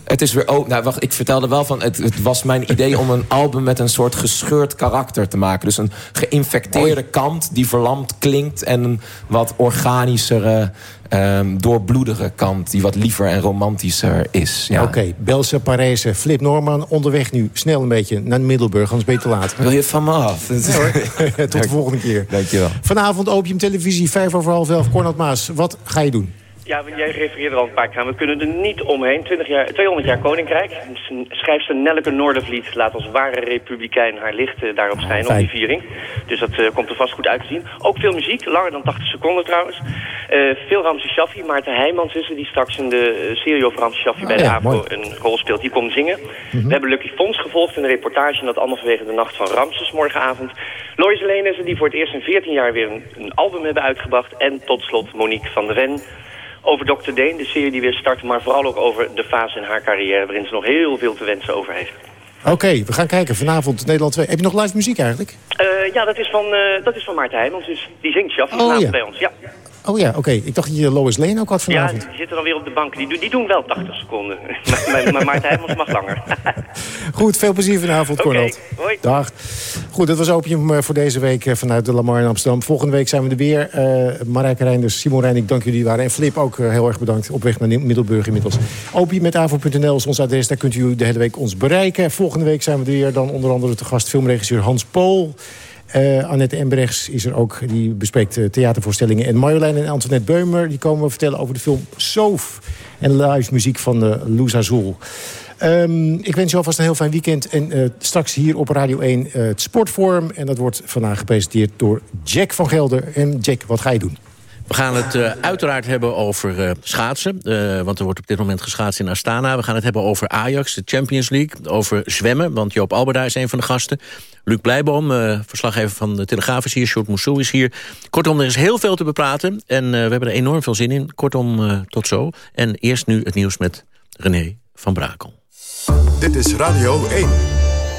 Het is weer... Oh, nou, wacht, ik vertelde wel van... Het, het was mijn idee om een album met een soort gescheurd karakter te maken. Dus een geïnfecteerde kant die verlamd klinkt... en een wat organischere, ehm doorbloedige kant... die wat liever en romantischer is. Ja. Oké, Belse Parese. Flip Norman onderweg nu snel een beetje naar Middelburg. Anders ben je te laat. Wil je van me af? (laughs) Tot de volgende keer. Dankjewel. Vanavond Opium Televisie, vijf over half elf. Cornel Maas, wat ga je doen? Ja, jij refereerde er al een paar keer aan. We kunnen er niet omheen. 20 jaar, 200 jaar Koninkrijk. Schrijfster Nelleke Noordervliet laat als ware republikein haar licht eh, daarop schijnen, op die viering. Dus dat eh, komt er vast goed uit te zien. Ook veel muziek, langer dan 80 seconden trouwens. Eh, veel Ramse Shaffi. Maarten Heijmans is er, die straks in de serie over Ramse Shaffi bij Oh de ja, mooi. een rol speelt. Die komt zingen. We hebben Lucky Fons gevolgd in de reportage. En dat allemaal vanwege de nacht van Ramses morgenavond. Lois Lane is er, die voor het eerst in 14 jaar weer een, een album hebben uitgebracht. En tot slot Monique van der Ven over Dr. Deen, de serie die weer start, maar vooral ook over de fase in haar carrière waarin ze nog heel veel te wensen over heeft. Oké, we gaan kijken. Vanavond Nederland 2. Heb je nog live muziek eigenlijk? Eh, ja, dat is van, eh, dat is van Maarten Heijmans, dus die zingt Shaffi Oh, vanavond ja. bij ons. Ja. Oh ja, oké. Ik dacht dat je Lois Lane ook had ja, vanavond. die zitten dan weer op de bank. Die, doen- die doen wel 80 seconden. (laughs) maar, maar, maar Maarten Heijmans mag langer. (laughs) Goed, veel plezier vanavond, Oké, Cornel. hoi. Dag. Goed, dat was Opium eh, voor deze week eh, vanuit de Lamar in Amsterdam. Volgende week zijn we er weer. Eh Marijke Reinders, Simon Reinik, dank jullie waren. En Flip ook heel erg bedankt. Op weg naar Middelburg inmiddels. Opium.avro.nl is ons adres. Daar kunt u de hele week ons bereiken. Volgende week zijn we er weer. Dan onder andere te gast filmregisseur Hans Pool. Eh, Annette Embrechts is er ook. Die bespreekt eh, theatervoorstellingen. En Marjolein en Antoinette Beumer. Die komen vertellen over de film Soof. En live muziek van uh, Loes Azul. Ehm, ik wens je alvast een heel fijn weekend. En eh, straks hier op Radio 1 het Sportforum. En dat wordt vandaag gepresenteerd door Jack van Gelder. En Jack, wat ga je doen? We gaan het uh, uiteraard hebben over uh, schaatsen. Uh, want er wordt op dit moment geschaatst in Astana. We gaan het hebben over Ajax, de Champions League. Over zwemmen, want Joop Alberda is een van de gasten. Luc Blijboom, verslaggever van de Telegraaf is hier. Short Moussou is hier. Kortom, er is heel veel te bepraten. En we hebben er enorm veel zin in. Kortom, tot zo. En eerst nu het nieuws met René van Brakel. Dit is Radio 1,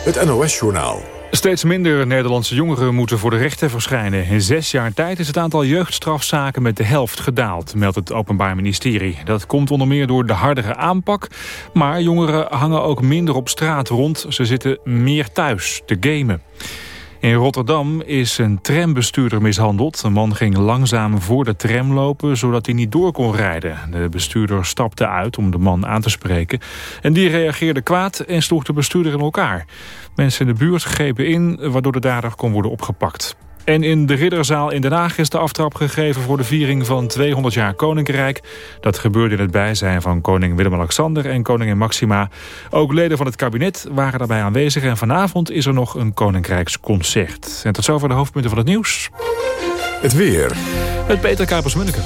het NOS-journaal. Steeds minder Nederlandse jongeren moeten voor de rechter verschijnen. In zes jaar tijd is het aantal jeugdstrafzaken met de helft gedaald, meldt het Openbaar Ministerie. Dat komt onder meer door de hardere aanpak. Maar jongeren hangen ook minder op straat rond. Ze zitten meer thuis te gamen. In Rotterdam is een trambestuurder mishandeld. De man ging langzaam voor de tram lopen, zodat hij niet door kon rijden. De bestuurder stapte uit om de man aan te spreken. En die reageerde kwaad en sloeg de bestuurder in elkaar. Mensen in de buurt grepen in, waardoor de dader kon worden opgepakt. En in de Ridderzaal in Den Haag is de aftrap gegeven voor de viering van 200 jaar Koninkrijk. Dat gebeurde in het bijzijn van koning Willem-Alexander en koningin Maxima. Ook leden van het kabinet waren daarbij aanwezig en vanavond is er nog een Koninkrijksconcert. En tot zover de hoofdpunten van het nieuws. Het weer. Het Peter Kapers-Munneke.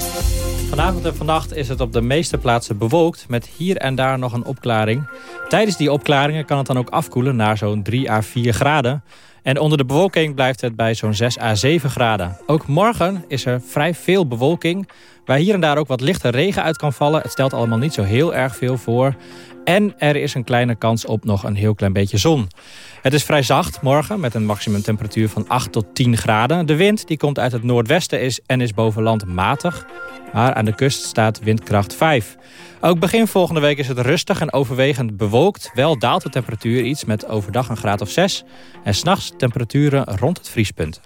Vanavond en vannacht is het op de meeste plaatsen bewolkt... met hier en daar nog een opklaring. Tijdens die opklaringen kan het dan ook afkoelen naar zo'n 3 à 4 graden. En onder de bewolking blijft het bij zo'n 6 à 7 graden. Ook morgen is er vrij veel bewolking... waar hier en daar ook wat lichte regen uit kan vallen. Het stelt allemaal niet zo heel erg veel voor. En er is een kleine kans op nog een heel klein beetje zon. Het is vrij zacht morgen met een maximumtemperatuur van 8 tot 10 graden. De wind die komt uit het noordwesten is en is boven land matig. Maar aan de kust staat windkracht 5. Ook begin volgende week is het rustig en overwegend bewolkt. Wel daalt de temperatuur iets met overdag een graad of 6. En s'nachts temperaturen rond het vriespunt.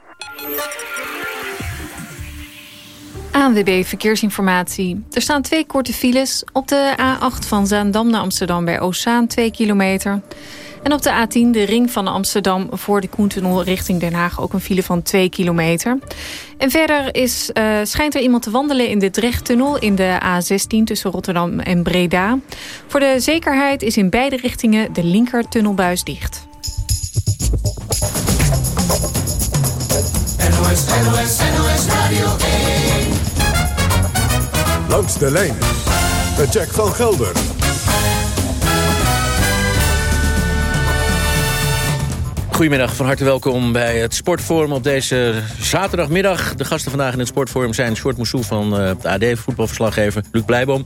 ANWB Verkeersinformatie. Er staan twee korte files. Op de A8 van Zaandam naar Amsterdam bij Ozaan 2 kilometer. En op de A10, de ring van Amsterdam voor de Koentunnel richting Den Haag... ook een file van 2 kilometer. En verder is, uh, schijnt er iemand te wandelen in de Drechttunnel... in de A16 tussen Rotterdam en Breda. Voor de zekerheid is in beide richtingen de linkertunnelbuis dicht. NOS, NOS, NOS Radio 1. Langs de lijn met Jack van Gelder. Goedemiddag, van harte welkom bij het Sportforum op deze zaterdagmiddag. De gasten vandaag in het Sportforum zijn Short Moussou van de AD, voetbalverslaggever Luc Blijboom.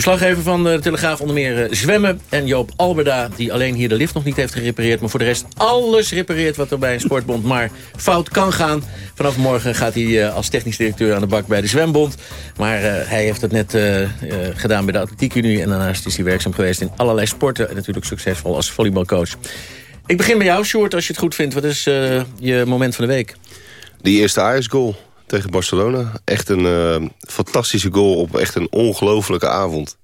Verslaggever van de Telegraaf onder meer uh, zwemmen. En Joop Alberda, die alleen hier de lift nog niet heeft gerepareerd... maar voor de rest alles repareert wat er bij een sportbond maar fout kan gaan. Vanaf morgen gaat hij uh, als technisch directeur aan de bak bij de zwembond. Maar hij heeft het net gedaan bij de Atletiekunie... en daarnaast is hij werkzaam geweest in allerlei sporten... en natuurlijk succesvol als volleybalcoach. Ik begin bij jou, Short, als je het goed vindt. Wat is je moment van de week? Die eerste Ajax-goal tegen Barcelona. Echt een uh, fantastische goal op echt een ongelofelijke avond.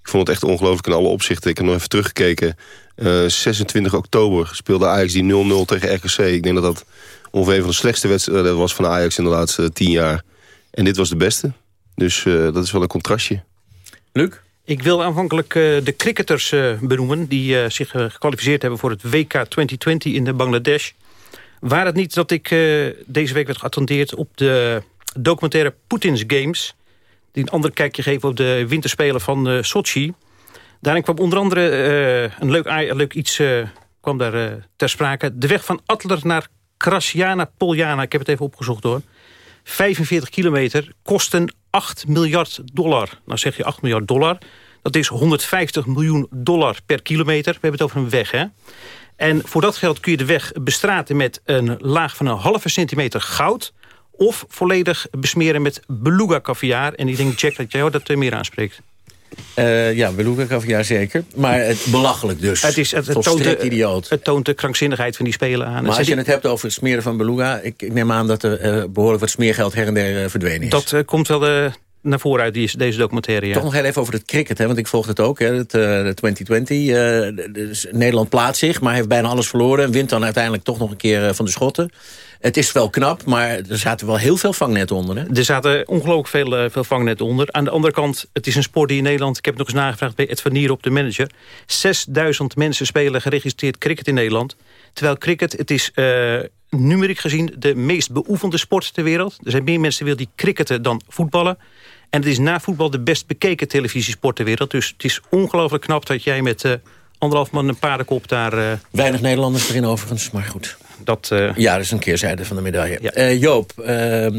Ik vond het echt ongelooflijk in alle opzichten. Ik heb nog even teruggekeken. Uh, eh, 26 oktober speelde Ajax die 0-0 tegen RKC. Ik denk dat dat ongeveer een van de slechtste wedstrijden was van Ajax in de laatste tien jaar. En dit was de beste. Dus dat is wel een contrastje. Luc? Ik wil aanvankelijk uh, de cricketers uh, benoemen... die uh, zich gekwalificeerd hebben voor het WK 2020 in de Bangladesh. Waar het niet dat ik deze week werd geattendeerd op de documentaire Poetins Games... die een ander kijkje geven op de winterspelen van Sochi. Daarin kwam onder andere een, leuk, een leuk iets kwam daar, ter sprake. De weg van Adler naar Krasjana Poljana, ik heb het even opgezocht hoor... 45 kilometer kosten 8 miljard dollar. Nou zeg je 8 miljard dollar. Dat is 150 miljoen dollar per kilometer. We hebben het over een weg, hè? En voor dat geld kun je de weg bestraten met een laag van een halve centimeter goud... of volledig besmeren met beluga caviar. En ik denk, Jack, dat jij dat meer aanspreekt. Uh, ja, beluga caviar zeker. Maar het belachelijk dus. Het, is, het, het toont de, idioot. Het toont de krankzinnigheid van die spelen aan. Maar als je het hebt over het smeren van beluga... ik, ik neem aan dat er uh, behoorlijk wat smeergeld her en der uh, verdwenen is. Dat komt wel naar voren uit die, deze documentaire. Ja. Toch nog heel even over het cricket, hè, want ik volg het ook. Hè, het, de 2020. Dus Nederland plaatst zich, maar heeft bijna alles verloren... en wint dan uiteindelijk toch nog een keer van de schotten. Het is wel knap, maar er zaten wel heel veel vangnetten onder. Hè? Er zaten ongelooflijk veel, uh, veel vangnetten onder. Aan de andere kant, het is een sport die in Nederland... ik heb nog eens nagevraagd bij Ed van Nier op de manager... 6000 mensen spelen geregistreerd cricket in Nederland. Terwijl cricket, het is uh, numeriek gezien de meest beoefende sport ter wereld. Er zijn meer mensen die cricketen dan voetballen. En het is na voetbal de best bekeken televisiesport ter wereld. Dus het is ongelooflijk knap dat jij met uh, anderhalf man een paardenkop daar... Uh... Weinig Nederlanders erin overigens, maar goed. Dat, uh... Ja, dat is een keerzijde van de medaille. Ja. Joop,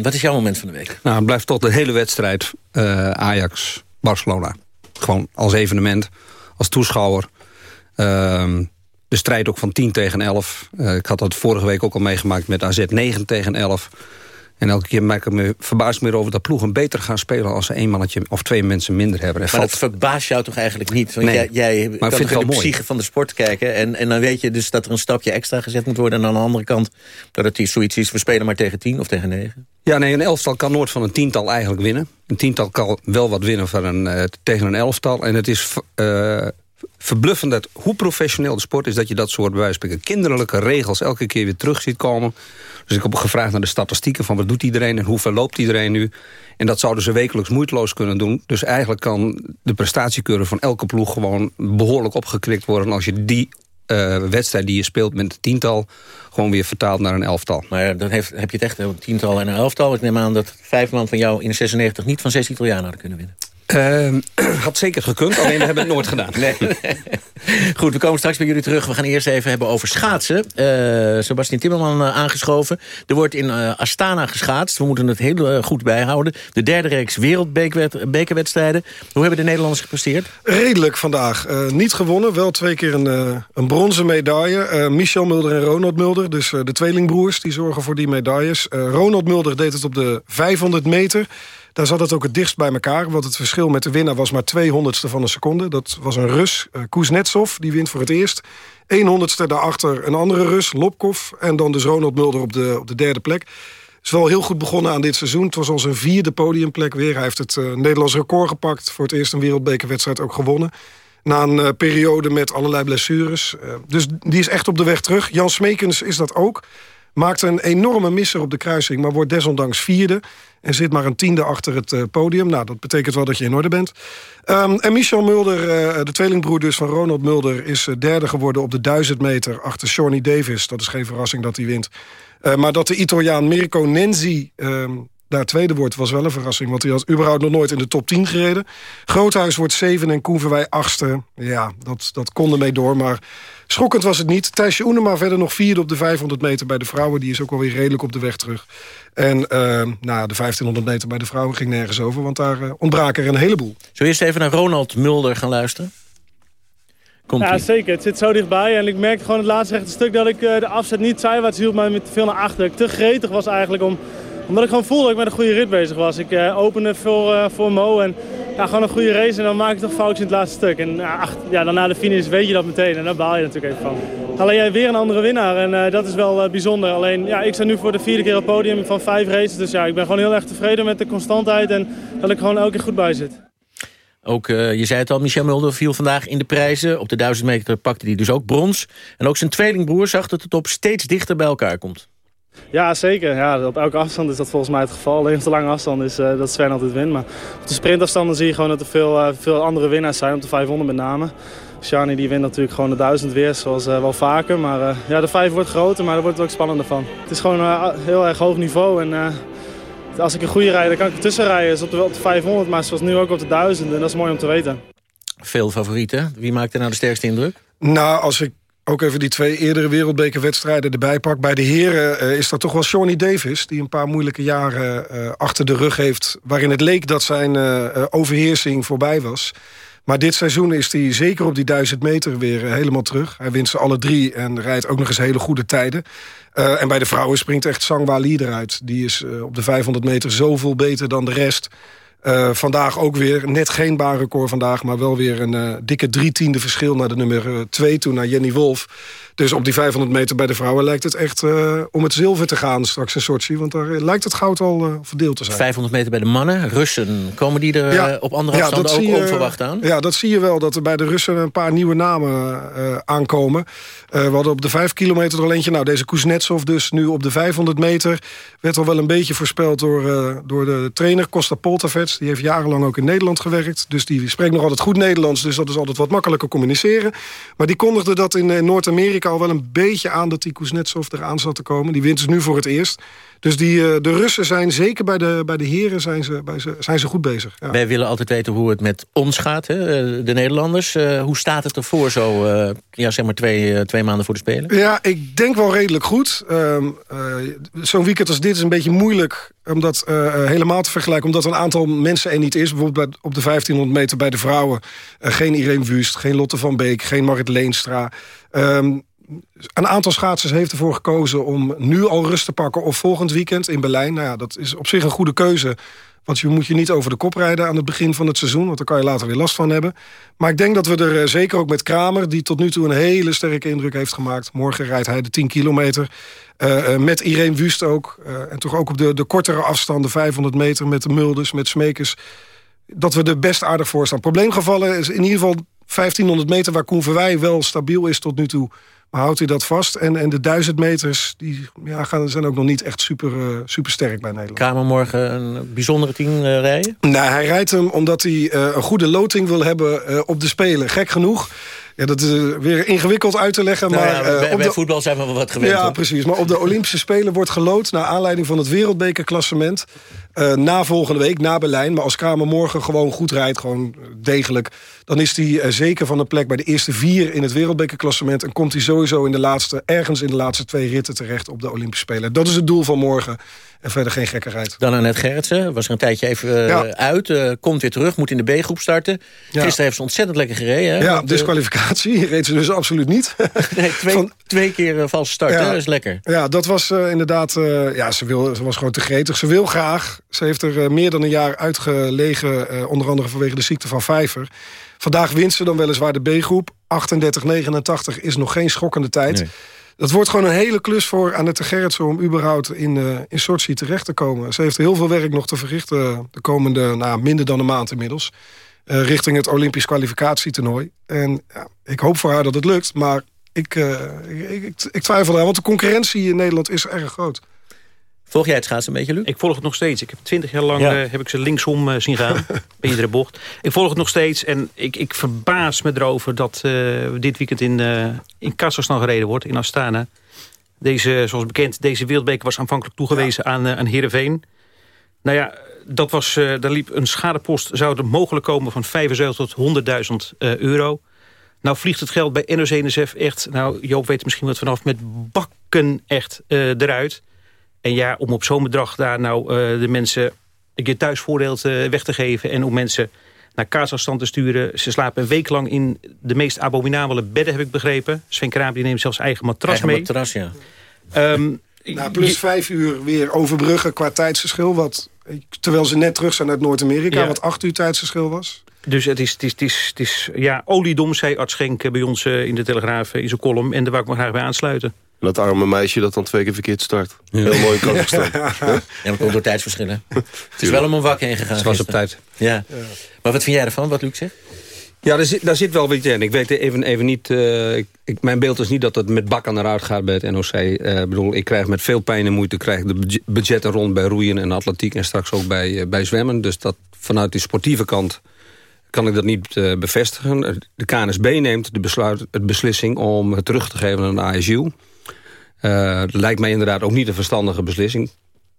wat is jouw moment van de week? Nou, het blijft toch de hele wedstrijd Ajax-Barcelona. Gewoon als evenement, als toeschouwer. Ehm, de strijd ook van 10 tegen 11. ik had dat vorige week ook al meegemaakt met AZ 9 tegen 11. En elke keer maak ik me verbaasd meer over dat ploegen beter gaan spelen... als ze één mannetje of twee mensen minder hebben. maar valt... dat verbaast jou toch eigenlijk niet? Want nee, jij, jij maar kan toch de psyche van de sport kijken... En, en dan weet je dus dat er een stapje extra gezet moet worden... en aan de andere kant dat het zoiets is... we spelen maar tegen tien of tegen negen. Ja, nee, een elftal kan nooit van een tiental eigenlijk winnen. Een tiental kan wel wat winnen van een, uh, tegen een elftal. En het is... Uh, verbluffend dat hoe professioneel de sport is... dat je dat soort bij spreken kinderlijke regels elke keer weer terug ziet komen. Dus ik heb gevraagd naar de statistieken van wat doet iedereen... en hoeveel loopt iedereen nu. En dat zouden ze wekelijks moeiteloos kunnen doen. Dus eigenlijk kan de prestatiecurve van elke ploeg... gewoon behoorlijk opgekrikt worden... als je die uh, wedstrijd die je speelt met een tiental... gewoon weer vertaalt naar een elftal. Maar dan heeft, heb je het echt een tiental en een elftal. Ik neem aan dat vijf man van jou in de 96 niet van zes Italianen hadden kunnen winnen. Uh, (clears throat) had zeker gekund, alleen we hebben het nooit gedaan. Nee. (laughs) Goed, we komen straks bij jullie terug. We gaan eerst even hebben over schaatsen. Uh, Sebastian Timmerman uh, aangeschoven. Er wordt in uh, Astana geschaatst. We moeten het heel goed bijhouden. De derde reeks wereldbekerwedstrijden. Hoe hebben de Nederlanders gepresteerd? Redelijk vandaag. niet gewonnen, wel twee keer een, een bronzen medaille. Michel Mulder en Ronald Mulder, dus de tweelingbroers... die zorgen voor die medailles. Ronald Mulder deed het op de 500 meter... Daar zat het ook het dichtst bij elkaar. Want het verschil met de winnaar was maar 200ste van een seconde. Dat was een Rus, uh, Kuznetsov, die wint voor het eerst. 100ste daarachter een andere Rus, Lopkov. En dan dus Ronald Mulder op de, op de derde plek. Is wel heel goed begonnen aan dit seizoen. Het was al zijn vierde podiumplek weer. Hij heeft het uh, Nederlands record gepakt. Voor het eerst een wereldbekerwedstrijd ook gewonnen. Na een uh, periode met allerlei blessures. Dus die is echt op de weg terug. Jan Smekens is dat ook. Maakte een enorme misser op de kruising, maar wordt desondanks vierde. En zit maar een tiende achter het uh, podium. Nou, dat betekent wel dat je in orde bent. Um, en Michel Mulder, uh, de tweelingbroer dus van Ronald Mulder... is uh, derde geworden op de 1000 meter achter Shawnee Davis. Dat is geen verrassing dat hij wint. maar dat de Italiaan Mirko Nenzi um, daar tweede wordt, was wel een verrassing. Want hij had überhaupt nog nooit in de top 10 gereden. Groothuis wordt zeven en Koeverwij achtste. Ja, dat, dat kon ermee door, maar... Schokkend was het niet. Thijsje Oenema verder nog vierde op de 500 meter bij de vrouwen. Die is ook alweer redelijk op de weg terug. En uh, nou, de 1500 meter bij de vrouwen ging nergens over. Want daar uh, ontbraken er een heleboel. Zullen we eerst even naar Ronald Mulder gaan luisteren? Komt ja, zeker. Het zit zo dichtbij. En ik merkte gewoon het laatste rechte stuk dat ik uh, de afzet niet zijwaarts hield, maar met veel naar achter. Ik te gretig was eigenlijk om omdat ik gewoon voelde dat ik met een goede rit bezig was. Ik uh, opende voor, uh, voor Mo en ja, gewoon een goede race. En dan maak ik toch foutjes in het laatste stuk. En ach, ja, dan na de finish weet je dat meteen. En daar baal je natuurlijk even van. Alleen jij weer een andere winnaar. En dat is wel bijzonder. Alleen ja, ik sta nu voor de vierde keer op het podium van vijf races. Dus ja, ik ben gewoon heel erg tevreden met de constantheid. En dat ik gewoon elke keer goed bij zit. Ook, je zei het al, Michel Mulder viel vandaag in de prijzen. Op de 1000 meter pakte hij dus ook brons. En ook zijn tweelingbroer zag dat het op steeds dichter bij elkaar komt. Ja, zeker. Ja, op elke afstand is dat volgens mij het geval. Alleen op de lange afstand is uh, dat Sven altijd wint. Maar op de sprintafstanden zie je gewoon dat er veel, uh, veel andere winnaars zijn. Op de 500 met name. Shani die wint natuurlijk gewoon de 1000 weer, zoals uh, wel vaker. Maar ja, de 5 wordt groter, maar daar wordt het ook spannender van. Het is gewoon een heel erg hoog niveau. En als ik een goede rijd, dan kan ik ertussen rijden. Dus op de, op de 500, maar zoals nu ook op de 1000. En dat is mooi om te weten. Veel favorieten. Wie maakt er nou de sterkste indruk? Nou, als ik ook even die twee eerdere wereldbekerwedstrijden erbij pak. Bij de heren uh, is dat toch wel Shawnee Davis... die een paar moeilijke jaren uh, achter de rug heeft... waarin het leek dat zijn uh, overheersing voorbij was. Maar dit seizoen is hij zeker op die duizend meter weer helemaal terug. Hij wint ze alle drie en rijdt ook nog eens hele goede tijden. en bij de vrouwen springt echt Sangwa Lee eruit. Die is op de 500 meter zoveel beter dan de rest... Uh, vandaag ook weer, net geen baanrecord vandaag... maar wel weer een uh, dikke drie tiende verschil naar de nummer 2 uh, toen, naar Jenny Wolf. Dus op die 500 meter bij de vrouwen lijkt het echt uh, om het zilver te gaan straks in Sochi. Want daar lijkt het goud al uh, verdeeld te zijn. 500 meter bij de mannen. Russen, komen die er ja, op andere afstanden ook je, onverwacht aan? Ja, dat zie je wel. Dat er bij de Russen een paar nieuwe namen aankomen. we hadden op de 5 kilometer er al eentje. Nou, deze Kuznetsov dus nu op de 500 meter. Werd al wel een beetje voorspeld door, door de trainer Costa Poltavets. Die heeft jarenlang ook in Nederland gewerkt. Dus die spreekt nog altijd goed Nederlands. Dus dat is altijd wat makkelijker communiceren. Maar die kondigde dat in Noord-Amerika al wel een beetje aan dat die Kuznetsov eraan zat te komen. Die wint dus nu voor het eerst. Dus die, eh, de Russen zijn zeker bij de, bij de heren zijn ze, bij ze, zijn ze goed bezig. Ja. Wij willen altijd weten hoe het met ons gaat, hè? Eh, de Nederlanders. Uh, hoe staat het ervoor zo, ja, zeg maar twee, twee maanden voor de Spelen? Ja, ik denk wel redelijk goed. Um, Zo'n weekend als dit is een beetje moeilijk om dat helemaal te vergelijken. Omdat een aantal mensen er niet is. Bijvoorbeeld op de 1500 meter bij de vrouwen. geen Irene Wust, geen Lotte van Beek, geen Marit Leenstra. Um, een aantal schaatsers heeft ervoor gekozen om nu al rust te pakken... of volgend weekend in Berlijn. Nou ja, dat is op zich een goede keuze. Want je moet je niet over de kop rijden aan het begin van het seizoen... want daar kan je later weer last van hebben. Maar ik denk dat we er eh, zeker ook met Kramer... die tot nu toe een hele sterke indruk heeft gemaakt. Morgen rijdt hij de 10 kilometer. Uh, met Irene Wust ook. En toch ook op de, de kortere afstanden, 500 meter... met de Mulders, met Smekers. Dat we er best aardig voor staan. Probleemgevallen is in ieder geval 1500 meter... waar Koen Verwij wel stabiel is tot nu toe maar houdt hij dat vast? En, en de duizend meters die, ja, gaan, zijn ook nog niet echt super, uh, super sterk bij Nederland. Kamer morgen een bijzondere tien uh, rijden? Nee, hij rijdt hem omdat hij uh, een goede loting wil hebben op de Spelen. Gek genoeg. Ja, dat is weer ingewikkeld uit te leggen. Nou maar, ja, bij, bij de... voetbal zijn we wel wat gewend. Ja, precies. Maar op de Olympische Spelen wordt gelood... naar aanleiding van het wereldbekerklassement. Uh, na volgende week, na Berlijn. Maar als Kramer morgen gewoon goed rijdt, gewoon degelijk... dan is hij uh, zeker van een plek bij de eerste vier in het wereldbekerklassement... en komt hij sowieso in de laatste, ergens in de laatste twee ritten terecht op de Olympische Spelen. Dat is het doel van morgen. En verder geen gekkerheid. Dan Annette Gerritsen, was er een tijdje even uh, ja. uit. komt weer terug, moet in de B-groep starten. Ja. Gisteren heeft ze ontzettend lekker gereden. Hè? Ja, disqualificatie (laughs) reed ze dus absoluut niet. (laughs) nee, twee, van, twee keer valse start, ja, dat is lekker. Ja, dat was inderdaad... ja, ze, wil, ze was gewoon te gretig. Ze wil graag. Ze heeft er meer dan een jaar uitgelegen. onder andere vanwege de ziekte van Vijver. Vandaag wint ze dan weliswaar de B-groep. 38-89 is nog geen schokkende tijd. Nee. Dat wordt gewoon een hele klus voor Annette Gerritsen... om überhaupt in, uh, in Sochi terecht te komen. Ze heeft heel veel werk nog te verrichten... de komende, nou, minder dan een maand inmiddels... Uh, richting het Olympisch kwalificatietoernooi. En ja, ik hoop voor haar dat het lukt, maar ik, uh, ik, ik, ik twijfel daar. Want de concurrentie in Nederland is erg groot. Volg jij het schaatsen een beetje, Luc? Ik volg het nog steeds. Ik heb twintig jaar lang ja. uh, heb ik ze linksom uh, zien gaan. (laughs) bij iedere bocht. Ik volg het nog steeds. En ik, ik verbaas me erover dat uh, dit weekend in, in Kazachstan gereden wordt. In Astana. Deze, zoals bekend, deze wereldbeker was aanvankelijk toegewezen ja. aan, aan Heerenveen. Nou ja, dat was, daar liep een schadepost. Zou er mogelijk komen van 75 tot 100.000 euro. Nou vliegt het geld bij NOC-NSF echt... Nou, Joop weet er misschien wat vanaf. Met bakken echt eruit. En ja, om op zo'n bedrag daar nou uh, de mensen een keer thuisvoordeel te, weg te geven... en om mensen naar Kazachstan te sturen. Ze slapen een week lang in de meest abominabele bedden, heb ik begrepen. Sven Kraam die neemt zelfs eigen matras eigen mee. matras, ja. Um, nou, plus vijf uur weer overbruggen qua tijdsverschil. Wat, terwijl ze net terug zijn uit Noord-Amerika, ja. wat acht uur tijdsverschil was. Dus het is, het is, het is, het is ja, oliedom, zei Arts Schenk bij ons uh, in de Telegraaf in zijn column. En daar wou ik me graag bij aansluiten. En dat arme meisje dat dan twee keer verkeerd start. Ja. Heel mooi in Kazachstan. (laughs) ja, ja maar komt door tijdsverschillen. (laughs) Het is wel om een wak heen gegaan. Het was op tijd. Ja. ja. Maar wat vind jij ervan, wat Luc zegt? Ja, daar zit, daar zit wel iets in. Ik weet even, even niet... Uh, ik, mijn beeld is niet dat het met bakken eruit gaat bij het NOC. Ik uh, bedoel, ik krijg met veel pijn en moeite krijg de budgetten rond bij roeien en atletiek... en straks ook bij, uh, bij zwemmen. Dus dat vanuit die sportieve kant kan ik dat niet uh, bevestigen. De KNSB neemt de besluit, het beslissing om het terug te geven aan de ASU. Uh, lijkt mij inderdaad ook niet een verstandige beslissing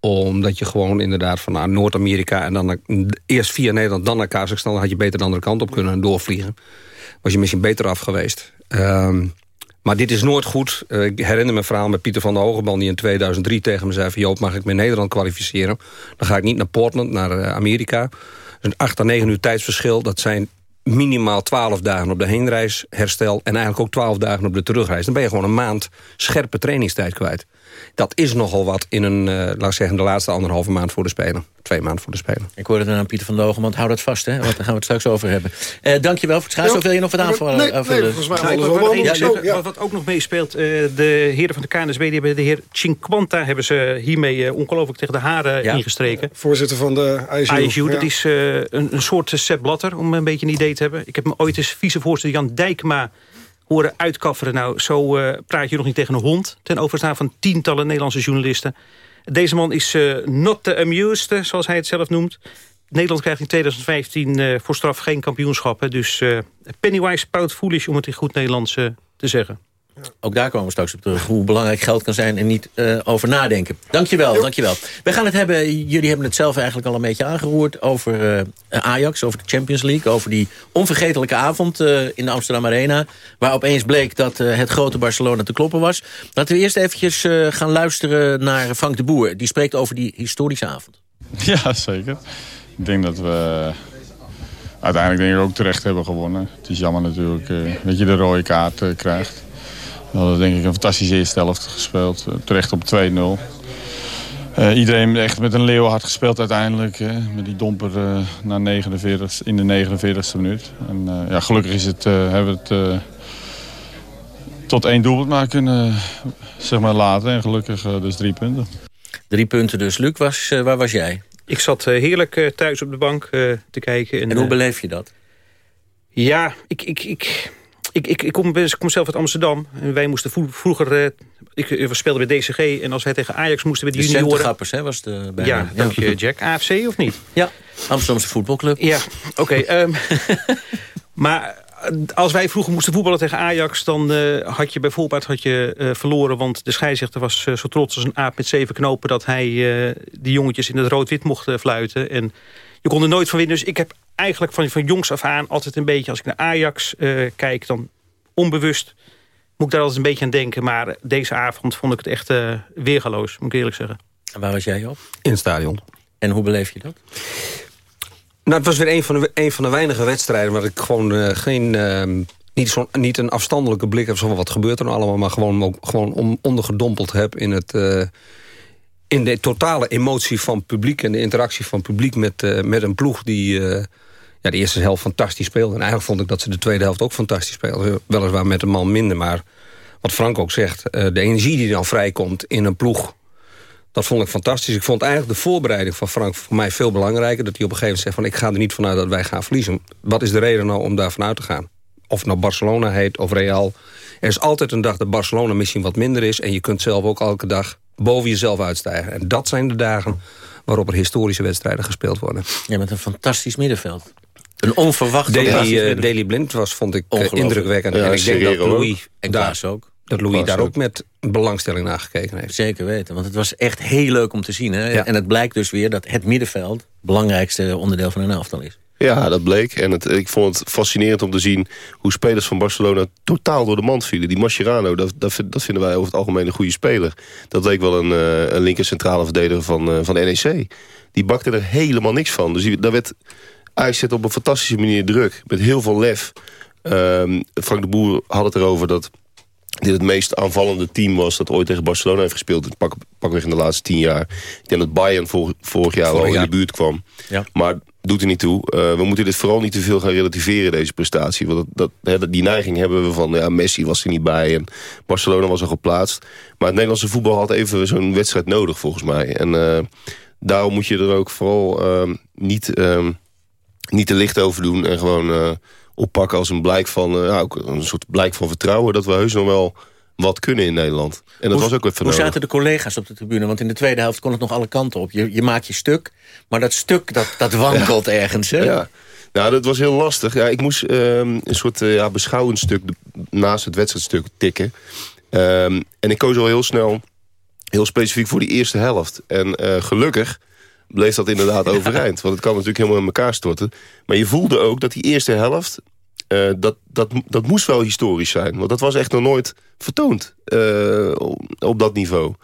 omdat je gewoon inderdaad van nou, Noord-Amerika... en dan eerst via Nederland, dan naar Kazachstan... had je beter de andere kant op kunnen doorvliegen. Was je misschien beter af geweest. Um, maar dit is nooit goed. Uh, ik herinner me verhaal met Pieter van der Hogeband... die in 2003 tegen me zei van... Joop, mag ik me Nederland kwalificeren? Dan ga ik niet naar Portland, naar uh, Amerika. Dus een 8 à 9 uur tijdsverschil. Dat zijn minimaal 12 dagen op de heenreis herstel... en eigenlijk ook 12 dagen op de terugreis. Dan ben je gewoon een maand scherpe trainingstijd kwijt. Dat is nogal wat in een, uh, laat ik zeggen, de laatste anderhalve maand voor de Spelen. Twee maanden voor de Spelen. Ik hoorde dan aan Pieter van Dogen, want hou dat vast, hè? Want daar gaan we het straks over hebben. Uh, dankjewel voor het schaatsen. Of wil je nog wat aanvallen? Nee, nee, nee, volgens mij alles wel ja, ja, ja. Wat ook nog meespeelt, uh, de heren van de KNSB... die hebben de heer Cinquanta hebben ze hiermee ongelooflijk tegen de haren ja. ingestreken. Voorzitter van de ISU. ISU, dat is een, een soort Sepp Blatter, om een beetje een idee hebben. Ik heb hem ooit eens vicevoorzitter Jan Dijkma horen uitkafferen. Nou, zo uh, praat je nog niet tegen een hond. Ten overstaan van tientallen Nederlandse journalisten. Deze man is uh, not the amused, zoals hij het zelf noemt. Nederland krijgt in 2015 uh, voor straf geen kampioenschappen. Dus Pennywise, pout foolish, om het in goed Nederlands te zeggen. Ook daar komen we straks op terug. Hoe belangrijk geld kan zijn en niet uh, over nadenken. Dankjewel, dankjewel. We gaan het hebben, jullie hebben het zelf eigenlijk al een beetje aangeroerd... over uh, Ajax, over de Champions League... over die onvergetelijke avond uh, in de Amsterdam Arena... waar opeens bleek dat het grote Barcelona te kloppen was. Laten we eerst eventjes gaan luisteren naar Frank de Boer. Die spreekt over die historische avond. Ja, zeker. Ik denk dat we uiteindelijk denk ik ook terecht hebben gewonnen. Het is jammer natuurlijk uh, dat je de rode kaart uh, krijgt. We hadden denk ik een fantastische eerste helft gespeeld. Uh, terecht op 2-0. iedereen echt met een leeuwenhard gespeeld uiteindelijk. met die domper na 49, in de 49ste minuut. En, ja, gelukkig is het, hebben we het tot één doelpunt maar kunnen zeg maar, laten. En gelukkig dus drie punten. Drie punten dus. Luc, was, waar was jij? Ik zat uh, heerlijk uh, thuis op de bank uh, te kijken. En, en hoe beleef je dat? Ja, ik, ik, ik, ik, ik, ik, kom, ik kom zelf uit Amsterdam. En wij moesten vroeger... ik, we speelden bij DCG en als wij tegen Ajax moesten we die de junioren... hè, was de bijna. Ja, dank je Jack. (laughs) AFC of niet? Ja, Amsterdamse voetbalclub. Ja, oké. Okay, um, (laughs) maar als wij vroeger moesten voetballen tegen Ajax... dan uh, had je bijvoorbeeld had je, uh, verloren... want de scheidsrechter was uh, zo trots als een aap met zeven knopen... dat hij die jongetjes in het rood-wit mocht fluiten. En je kon er nooit van winnen. Dus ik heb eigenlijk van, van jongs af aan altijd een beetje... als ik naar Ajax kijk, dan onbewust moet ik daar altijd een beetje aan denken. Maar deze avond vond ik het echt weergaloos, moet ik eerlijk zeggen. En waar was jij op? In het stadion. En hoe beleef je dat? Nou, het was weer een van de, een van de weinige wedstrijden... waar ik gewoon uh, geen... Uh, niet, zo, niet een afstandelijke blik heb van wat gebeurt er nou allemaal... maar gewoon, ook, gewoon om, ondergedompeld heb in, het, uh, in de totale emotie van publiek... en de interactie van publiek met, uh, met een ploeg die ja, de eerste helft fantastisch speelde. En eigenlijk vond ik dat ze de tweede helft ook fantastisch speelden. Weliswaar met een man minder, maar wat Frank ook zegt... de energie die dan vrijkomt in een ploeg dat vond ik fantastisch. Ik vond eigenlijk de voorbereiding van Frank voor mij veel belangrijker. Dat hij op een gegeven moment zegt van ik ga er niet vanuit dat wij gaan verliezen. Wat is de reden nou om daar vanuit te gaan? Of het nou Barcelona heet of Real. Er is altijd een dag dat Barcelona misschien wat minder is. En je kunt zelf ook elke dag boven jezelf uitstijgen. En dat zijn de dagen waarop er historische wedstrijden gespeeld worden. Ja, met een fantastisch middenveld. Een onverwacht Daily, uh, Daily Blind was, vond ik, uh, indrukwekkend. Ja, en ik denk dat Louis en daar, ook dat Louis daar ook met belangstelling naar gekeken heeft. Zeker weten, want het was echt heel leuk om te zien. Hè? En het blijkt dus weer dat het middenveld... het belangrijkste onderdeel van een elftal is. Ja, dat bleek. En het, ik vond het fascinerend om te zien... hoe spelers van Barcelona totaal door de mand vielen. Die Mascherano, dat, dat, dat vinden wij over het algemeen een goede speler. Dat leek wel een, uh, een linker centrale verdediger van, uh, van NEC. Die bakte er helemaal niks van. Dus die, daar werd Ajax op een fantastische manier druk. Met heel veel lef. Um, Frank de Boer had het erover dat dit het meest aanvallende team was dat ooit tegen Barcelona heeft gespeeld. Pak, pakweg in de laatste tien jaar. Ik denk dat Bayern vor, vorig jaar vorig al jaar. in de buurt kwam. Ja. Maar doet er niet toe. Uh, we moeten dit vooral niet te veel gaan relativeren, deze prestatie. Want dat, dat, die neiging hebben we van, ja, Messi was er niet bij en Barcelona was al geplaatst. Maar het Nederlandse voetbal had even zo'n wedstrijd nodig, volgens mij. En uh, daarom moet je er ook vooral uh, niet, ehm, niet te licht over doen en gewoon oppakken als een blijk van, ja, een soort blijk van vertrouwen... dat we heus nog wel wat kunnen in Nederland. En dat was ook even Hoe zaten de collega's op de tribune? Want in de tweede helft kon het nog alle kanten op. Je, je maakt je stuk, maar dat stuk dat, dat wankelt ergens. Hè? Ja. Nou, dat was heel lastig. Ja, ik moest um, een soort uh, ja, beschouwend stuk naast het wedstrijdstuk tikken. Um, en ik koos al heel snel, heel specifiek voor die eerste helft. En uh, gelukkig bleef dat inderdaad (laughs) overeind. Want het kan natuurlijk helemaal in elkaar storten. Maar je voelde ook dat die eerste helft... Uh, dat, dat, dat moest wel historisch zijn. Want dat was echt nog nooit vertoond uh, op, dat niveau.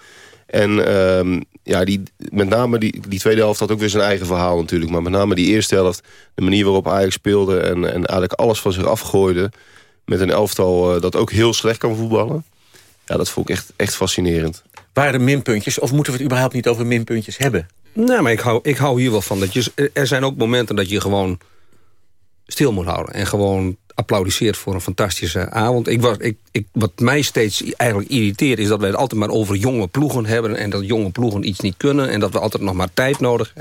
En uh, ja, die, met name die, die tweede helft had ook weer zijn eigen verhaal natuurlijk. Maar met name die eerste helft, de manier waarop Ajax speelde... en, en eigenlijk alles van zich afgooide... met een elftal uh, dat ook heel slecht kan voetballen... ja, dat vond ik echt, echt fascinerend. Waren er minpuntjes of moeten we het überhaupt niet over minpuntjes hebben? Nee, maar ik hou, ik hou hier wel van. Dat je, er zijn ook momenten dat je gewoon stil moet houden. En gewoon applaudisseert voor een fantastische avond. Ik was, ik, ik, wat mij steeds eigenlijk irriteert... is dat wij het altijd maar over jonge ploegen hebben... en dat jonge ploegen iets niet kunnen... en dat we altijd nog maar tijd nodig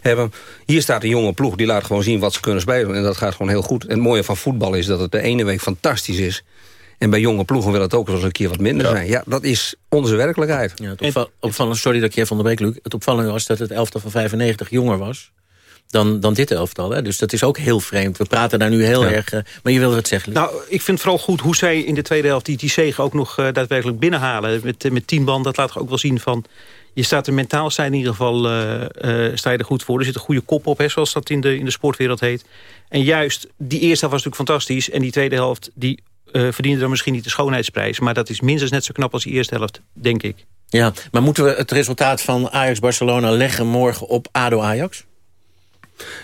hebben. Hier staat een jonge ploeg, die laat gewoon zien wat ze kunnen spelen... en dat gaat gewoon heel goed. En het mooie van voetbal is dat het de ene week fantastisch is... En bij jonge ploegen wil het ook wel eens een keer wat minder zijn. Ja, dat is onze werkelijkheid. Ja, het opvallende, sorry dat ik je even onderbreek, Luc. Het opvallende was dat het elftal van 95 jonger was dan, dan dit elftal. Hè? Dus dat is ook heel vreemd. We praten daar nu heel erg... Uh, maar je wilde het zeggen. Nou, ik vind vooral goed hoe zij in de tweede helft... die, die zege ook nog uh, daadwerkelijk binnenhalen. Met, met tien banden, dat laat ook wel zien van... Je staat er mentaal zijn in ieder geval uh, sta je er goed voor. Er zit een goede kop op, hè, zoals dat in de, in de sportwereld heet. En juist, die eerste helft was natuurlijk fantastisch. En die tweede helft, die uh, verdiende dan misschien niet de schoonheidsprijs. Maar dat is minstens net zo knap als die eerste helft, denk ik. Ja, maar moeten we het resultaat van Ajax-Barcelona leggen morgen op ADO-Ajax?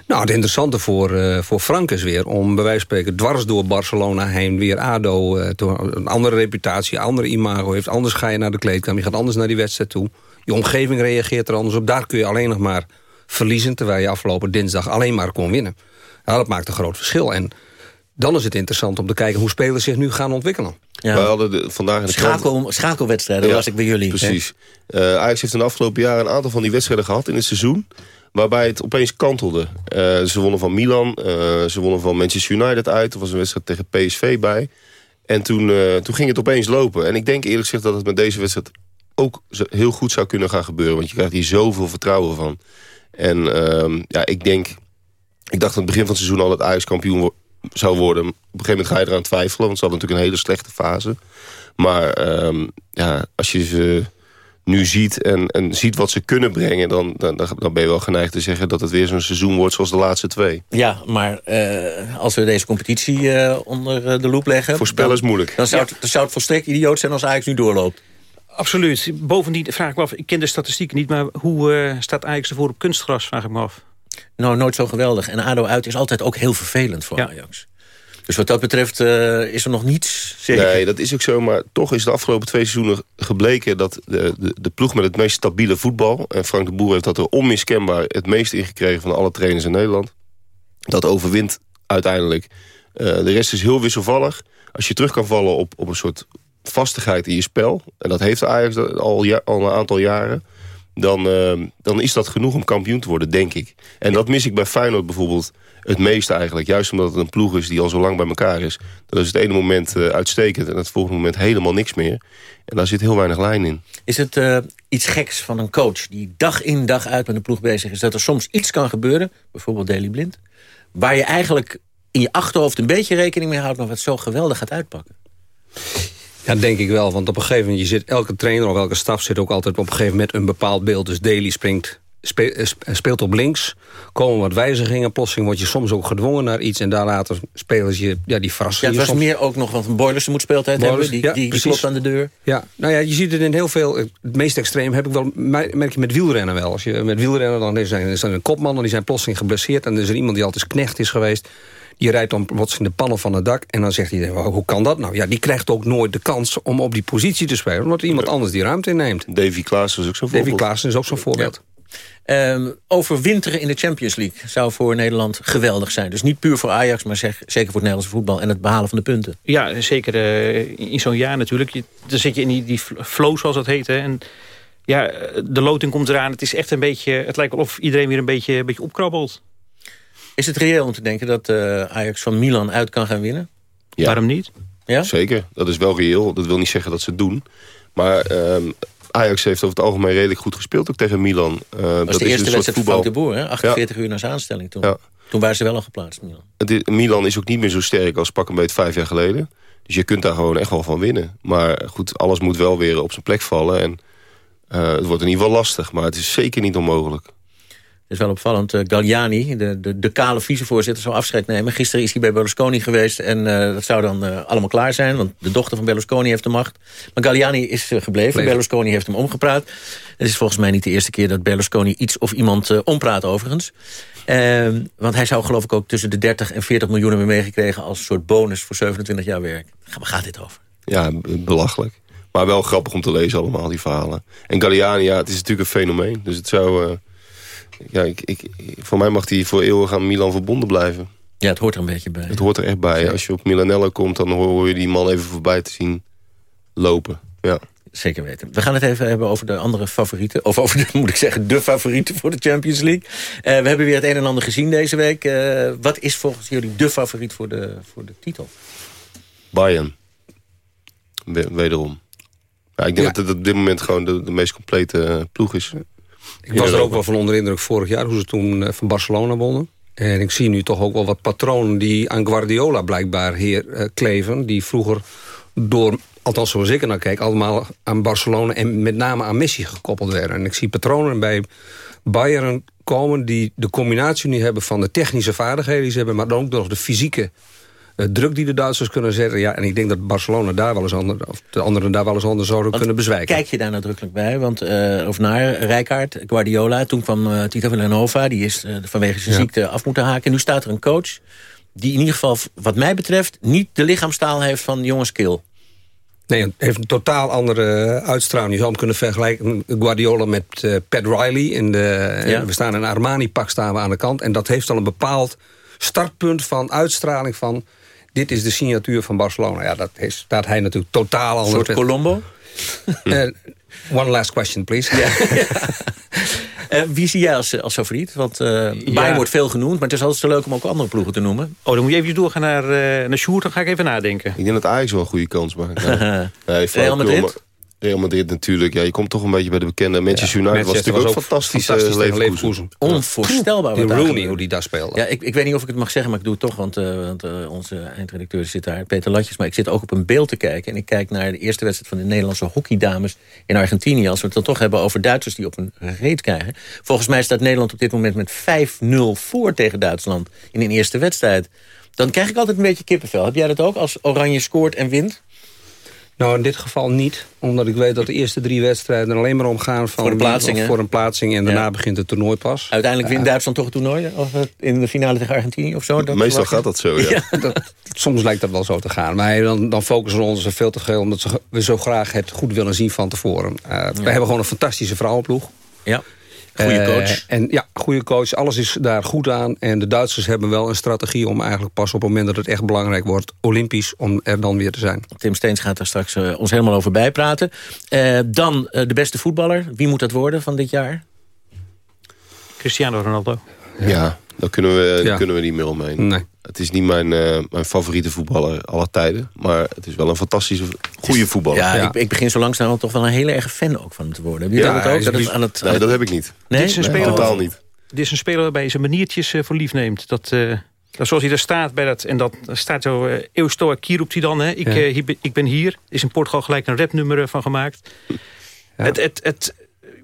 Nou, het interessante voor, uh, voor Frank is weer om bij wijze van spreken dwars door Barcelona heen weer ADO. Uh, een andere reputatie, andere imago heeft. Anders ga je naar de kleedkamer, je gaat anders naar die wedstrijd toe. Je omgeving reageert er anders op. Daar kun je alleen nog maar verliezen, terwijl je afgelopen dinsdag alleen maar kon winnen. Ja, dat maakt een groot verschil. En dan is het interessant om te kijken hoe spelers zich nu gaan ontwikkelen. Ja. We hadden de, vandaag in de Schakel, Schakelwedstrijden was ik bij jullie. Precies. Uh, Ajax heeft in de afgelopen jaren een aantal van die wedstrijden gehad in het seizoen. Waarbij het opeens kantelde. Uh, ze wonnen van Milan, uh, ze wonnen van Manchester United uit. Er was een wedstrijd tegen PSV bij. En toen, toen ging het opeens lopen. En ik denk eerlijk gezegd dat het met deze wedstrijd ook heel goed zou kunnen gaan gebeuren. Want je krijgt hier zoveel vertrouwen van. En uh, ja, ik denk... Ik dacht aan het begin van het seizoen al dat Ajax kampioen zou worden. Op een gegeven moment ga je eraan twijfelen. Want ze hadden natuurlijk een hele slechte fase. Maar um, ja, als je ze nu ziet en, en ziet wat ze kunnen brengen... Dan, dan, dan ben je wel geneigd te zeggen dat het weer zo'n seizoen wordt zoals de laatste twee. Ja, maar uh, als we deze competitie uh, onder de loep leggen... Voorspellen is moeilijk. Dan zou, het, dan zou het volstrekt idioot zijn als Ajax nu doorloopt. Absoluut. Bovendien vraag ik me af, ik ken de statistieken niet... maar hoe uh, staat Ajax ervoor op kunstgras, vraag ik me af. Nou, nooit zo geweldig. En ADO uit is altijd ook heel vervelend voor ja. Ajax. Dus wat dat betreft uh, is er nog niets. Nee, dat is ook zo. Maar toch is de afgelopen twee seizoenen gebleken... dat de, de, ploeg met het meest stabiele voetbal... en Frank de Boer heeft dat er onmiskenbaar het meest ingekregen... van alle trainers in Nederland. Dat overwint uiteindelijk. Uh, de rest is heel wisselvallig. Als je terug kan vallen op, op een soort vastigheid in je spel... en dat heeft Ajax al, al een aantal jaren... Dan, uh, dan is dat genoeg om kampioen te worden, denk ik. En dat mis ik bij Feyenoord bijvoorbeeld het meeste eigenlijk. Juist omdat het een ploeg is die al zo lang bij elkaar is. Dan is het ene moment uh, uitstekend en het volgende moment helemaal niks meer. En daar zit heel weinig lijn in. Is het uh, iets geks van een coach die dag in dag uit met een ploeg bezig is... dat er soms iets kan gebeuren, bijvoorbeeld Daily Blind... waar je eigenlijk in je achterhoofd een beetje rekening mee houdt... maar wat zo geweldig gaat uitpakken? Ja, denk ik wel. Want op een gegeven moment, je zit, elke trainer of elke staf zit ook altijd op een gegeven moment een bepaald beeld. Dus Daly springt, speelt op links, komen wat wijzigingen. Plotseling word je soms ook gedwongen naar iets. En daar later spelen je, ja, die verrassen ja, het was meer ook nog, want een Boilers moet speeltijd Boilers, hebben. Die, ja, die, klopt aan de deur. Ja, nou ja, je ziet het in heel veel, het meest extreem heb ik wel, merk je met wielrennen wel. Als je met wielrennen, dan er, is er een kopman en die zijn plotseling geblesseerd. En er is er iemand die altijd knecht is geweest. Die rijdt dan plots in de pannen van het dak. En dan zegt hij, hoe kan dat nou? Ja, die krijgt ook nooit de kans om op die positie te spelen. Omdat iemand anders die ruimte inneemt. Davy Klaassen is ook zo'n voorbeeld. Davy Klaassen is ook zo'n voorbeeld. Um, overwinteren in de Champions League zou voor Nederland geweldig zijn. Dus niet puur voor Ajax, maar zeg, zeker voor het Nederlandse voetbal... en het behalen van de punten. Ja, zeker uh, in zo'n jaar natuurlijk. Je, dan zit je in die, die flow, zoals dat heet. Hè, en ja, de loting komt eraan. Het is echt een beetje... Het lijkt wel of iedereen weer een beetje, een beetje opkrabbelt. Is het reëel om te denken dat uh, Ajax van Milan uit kan gaan winnen? Ja. Waarom niet? Ja? Zeker, dat is wel reëel. Dat wil niet zeggen dat ze het doen. Maar uh, Ajax heeft over het algemeen redelijk goed gespeeld ook tegen Milan. Uh, dat was de eerste wedstrijd van de Boer, hè? 48 ja. uur na zijn aanstelling toen. Ja. Toen waren ze wel al geplaatst, Milan. Het, Milan is ook niet meer zo sterk als pak een beetje vijf jaar geleden. Dus je kunt daar gewoon echt wel van winnen. Maar goed, alles moet wel weer op zijn plek vallen. En uh, het wordt in ieder geval lastig, maar het is zeker niet onmogelijk is wel opvallend. Uh, Galliani, de, de, de kale vicevoorzitter, zou afscheid nemen. Gisteren is hij bij Berlusconi geweest en uh, dat zou dan uh, allemaal klaar zijn. Want de dochter van Berlusconi heeft de macht. Maar Galliani is gebleven. Berlusconi heeft hem omgepraat. Het is volgens mij niet de eerste keer dat Berlusconi iets of iemand ompraat overigens. Ehm, want hij zou geloof ik ook tussen de 30 en 40 miljoen hebben meegekregen... als soort bonus voor 27 jaar werk. Waar gaat dit over? Ja, belachelijk. Maar wel grappig om te lezen allemaal, die verhalen. En Galliani, ja, het is natuurlijk een fenomeen. Dus het zou ja, ik, ik, voor mij mag hij voor eeuwig aan Milan verbonden blijven. Ja, het hoort er een beetje bij. Het hoort er echt bij. Als je op Milanello komt, dan hoor je die man even voorbij te zien lopen. Ja. Zeker weten. We gaan het even hebben over de andere favorieten. Of over, de, (laughs) moet ik zeggen, de favorieten voor de Champions League. Uh, we hebben weer het een en ander gezien deze week. Uh, wat is volgens jullie de favoriet voor de, voor de titel? Bayern. Wederom. Ja, ik denk dat het op dit moment gewoon de, de meest complete ploeg is. Ik was er ook wel van onder indruk vorig jaar... hoe ze toen van Barcelona wonnen. En ik zie nu toch ook wel wat patronen die aan Guardiola blijkbaar heer kleven. Die vroeger door, althans zoals ik er naar kijk... allemaal aan Barcelona en met name aan Messi gekoppeld werden. En ik zie patronen bij Bayern komen die de combinatie nu hebben van de technische vaardigheden die ze hebben... maar dan ook nog de fysieke druk die de Duitsers kunnen zetten. Ja, en ik denk dat Barcelona daar wel eens anders, of de anderen daar wel eens anders zouden kunnen bezwijken. Kijk je daar nadrukkelijk bij? Want, uh, of naar Rijkaard, Guardiola, toen kwam uh, Tito Villanova... die is vanwege zijn ja. ziekte af moeten haken. En nu staat er een coach die in ieder geval, wat mij betreft... niet de lichaamstaal heeft van jongens Kill. Nee, het heeft een totaal andere uitstraling. Je zou hem kunnen vergelijken Guardiola met uh, Pat Riley. In de, ja. We staan in een Armani-pak staan we aan de kant. En dat heeft al een bepaald startpunt van uitstraling van... dit is de signatuur van Barcelona. Ja, dat is, staat hij natuurlijk totaal anders. Een soort Colombo? Uh, one last question, please. Ja. Uh, (laughs) wie zie jij als, als favoriet? Want uh, Bayern wordt veel genoemd, maar het is altijd zo leuk om ook andere ploegen te noemen. Oh, dan moet je even doorgaan naar, uh, naar Sjoerd, dan ga ik even nadenken. Ik denk dat Ajax wel een goede kans maakt. (laughs) Nee, Real Madrid? Real Madrid natuurlijk. Ja, je komt toch een beetje bij de bekende Manchester United. Ja, was natuurlijk ook fantastisch, fantastisch Leverkusen. Onvoorstelbaar. Die Rooney, hoe die daar speelde. Ja, ik, ik weet niet of ik het mag zeggen, maar ik doe het toch. Want, uh, want uh, onze eindredacteur zit daar, Peter Latjes. Maar ik zit ook op een beeld te kijken. En ik kijk naar de eerste wedstrijd van de Nederlandse hockeydames in Argentinië. Als we het dan toch hebben over Duitsers die op een reet krijgen. Volgens mij staat Nederland op dit moment met 5-0 voor tegen Duitsland in een eerste wedstrijd. Dan krijg ik altijd een beetje kippenvel. Heb jij dat ook als Oranje scoort en wint? Nou, in dit geval niet. Omdat ik weet dat de eerste drie wedstrijden alleen maar omgaan... Van voor, een plaatsing, voor een plaatsing en daarna begint het toernooi pas. Uiteindelijk wint Duitsland toch het toernooi? Of in de finale tegen Argentinië of zo? Dat Meestal gaat dat zo, ja. (laughs) (laughs) Dat, soms lijkt dat wel zo te gaan. Maar dan, dan focussen we ons er veel te veel... omdat we zo graag het goed willen zien van tevoren. Uh, we hebben gewoon een fantastische vrouwenploeg. Ja. Goede coach. Uh, en ja, goede coach. Alles is daar goed aan. En de Duitsers hebben wel een strategie om eigenlijk pas op het moment dat het echt belangrijk wordt, olympisch, om er dan weer te zijn. Tim Steens gaat daar straks uh, ons helemaal over bijpraten. Uh, dan de beste voetballer. Wie moet dat worden van dit jaar? Cristiano Ronaldo. Ja, ja daar kunnen we, ja. kunnen we niet meer omheen. Nee. Het is niet mijn, uh, mijn favoriete voetballer aller tijden. Maar het is wel een fantastische, goede voetballer. Ja, ja. Ik, ik, begin zo langzaam toch wel een hele erg fan ook van hem te worden. Heb je ja, dat ook? Dat, aan het, nee, dat heb ik niet. Nee? Dit is een nee, speler, totaal niet. Dit is een speler waarbij je zijn maniertjes uh, voor lief neemt. Dat, uh, dat zoals hij daar staat bij dat... En dat staat zo... Uh, Eeuwstoa Kier roept hij dan. Hè? Ik, uh, hier, ik ben hier. is in Portugal gelijk een rapnummer van gemaakt. Het, het, het,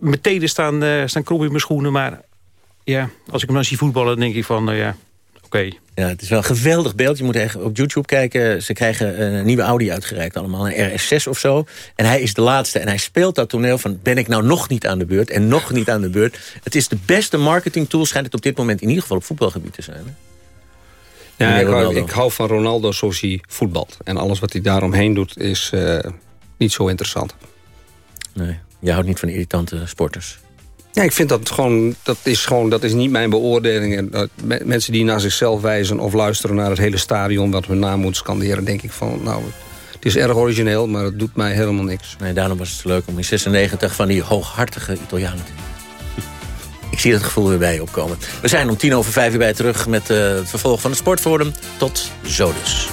mijn tenen staan, uh, staan krop in mijn schoenen. Maar ja, als ik hem dan zie voetballen, dan denk ik van... nou ja, oké. Okay. Ja, het is wel een geweldig beeld. Je moet echt op YouTube kijken. Ze krijgen een nieuwe Audi uitgereikt allemaal. Een RS6 of zo. En hij is de laatste. En hij speelt dat toneel van... ben ik nou nog niet aan de beurt en nog niet aan de beurt. Het is de beste marketing tool. Schijnt het op dit moment in ieder geval op voetbalgebied te zijn. Hè? Ja, ik hou, ik hou, van Ronaldo zoals hij voetbalt. En alles wat hij daaromheen doet is uh, niet zo interessant. Nee, je houdt niet van irritante sporters. Ja, ik vind dat gewoon, dat is gewoon, dat is niet mijn beoordeling. En, mensen die naar zichzelf wijzen of luisteren naar het hele stadion... wat hun naam moet scanderen, denk ik van... nou, het is erg origineel, maar het doet mij helemaal niks. Nee, daarom was het leuk om in 96 van die hooghartige Italianen te ik zie het gevoel weer bij je opkomen. We zijn om tien over vijf uur bij terug met uh, het vervolg van het Sportforum. Tot zo dus.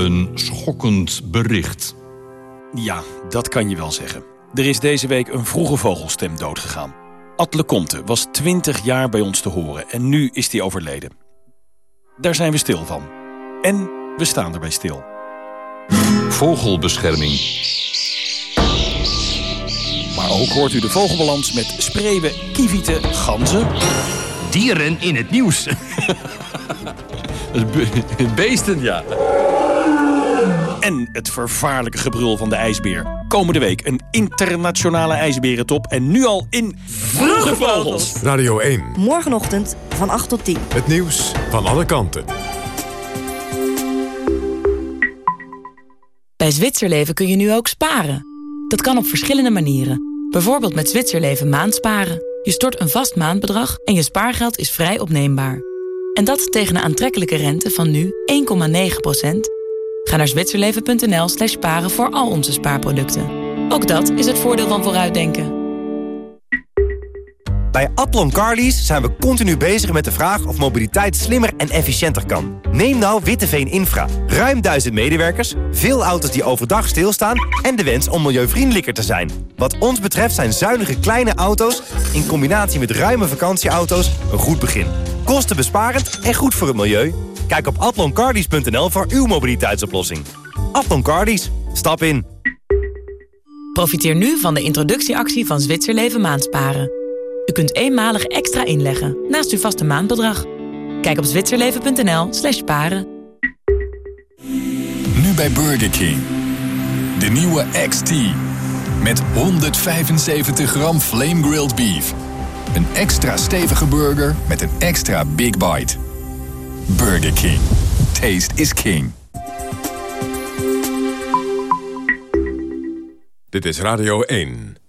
Een schokkend bericht. Ja, dat kan je wel zeggen. Er is deze week een vroege vogelstem doodgegaan. Atle Comte was 20 jaar bij ons te horen en nu is hij overleden. Daar zijn we stil van. En we staan erbij stil. Vogelbescherming maar ook hoort u de vogelbalans met spreeuwen, kievieten, ganzen... Dieren in het nieuws. (laughs) Beesten, ja. En het vervaarlijke gebrul van de ijsbeer. Komende week een internationale ijsberentop. En nu al in Vroege Vogels. Radio 1. Morgenochtend van 8 tot 10. Het nieuws van alle kanten. Bij Zwitserleven kun je nu ook sparen. Dat kan op verschillende manieren. Bijvoorbeeld met Zwitserleven maandsparen. Je stort een vast maandbedrag en je spaargeld is vrij opneembaar. En dat tegen een aantrekkelijke rente van nu 1,9%. Ga naar zwitserleven.nl slash sparen voor al onze spaarproducten. Ook dat is het voordeel van vooruitdenken. Bij Atlon Carlies zijn we continu bezig met de vraag of mobiliteit slimmer en efficiënter kan. Neem nou Witteveen Infra. Ruim duizend medewerkers, veel auto's die overdag stilstaan... en de wens om milieuvriendelijker te zijn. Wat ons betreft zijn zuinige kleine auto's... in combinatie met ruime vakantieauto's een goed begin. Kostenbesparend en goed voor het milieu. Kijk op atloncardies.nl voor uw mobiliteitsoplossing. Atlon Cardies. Stap in. Profiteer nu van de introductieactie van Zwitserleven Maandsparen. U kunt eenmalig extra inleggen naast uw vaste maandbedrag. Kijk op zwitserleven.nl slash paren. Nu bij Burger King. De nieuwe XT. Met 175 gram flame grilled beef. Een extra stevige burger met een extra big bite. Burger King. Taste is king. Dit is Radio 1.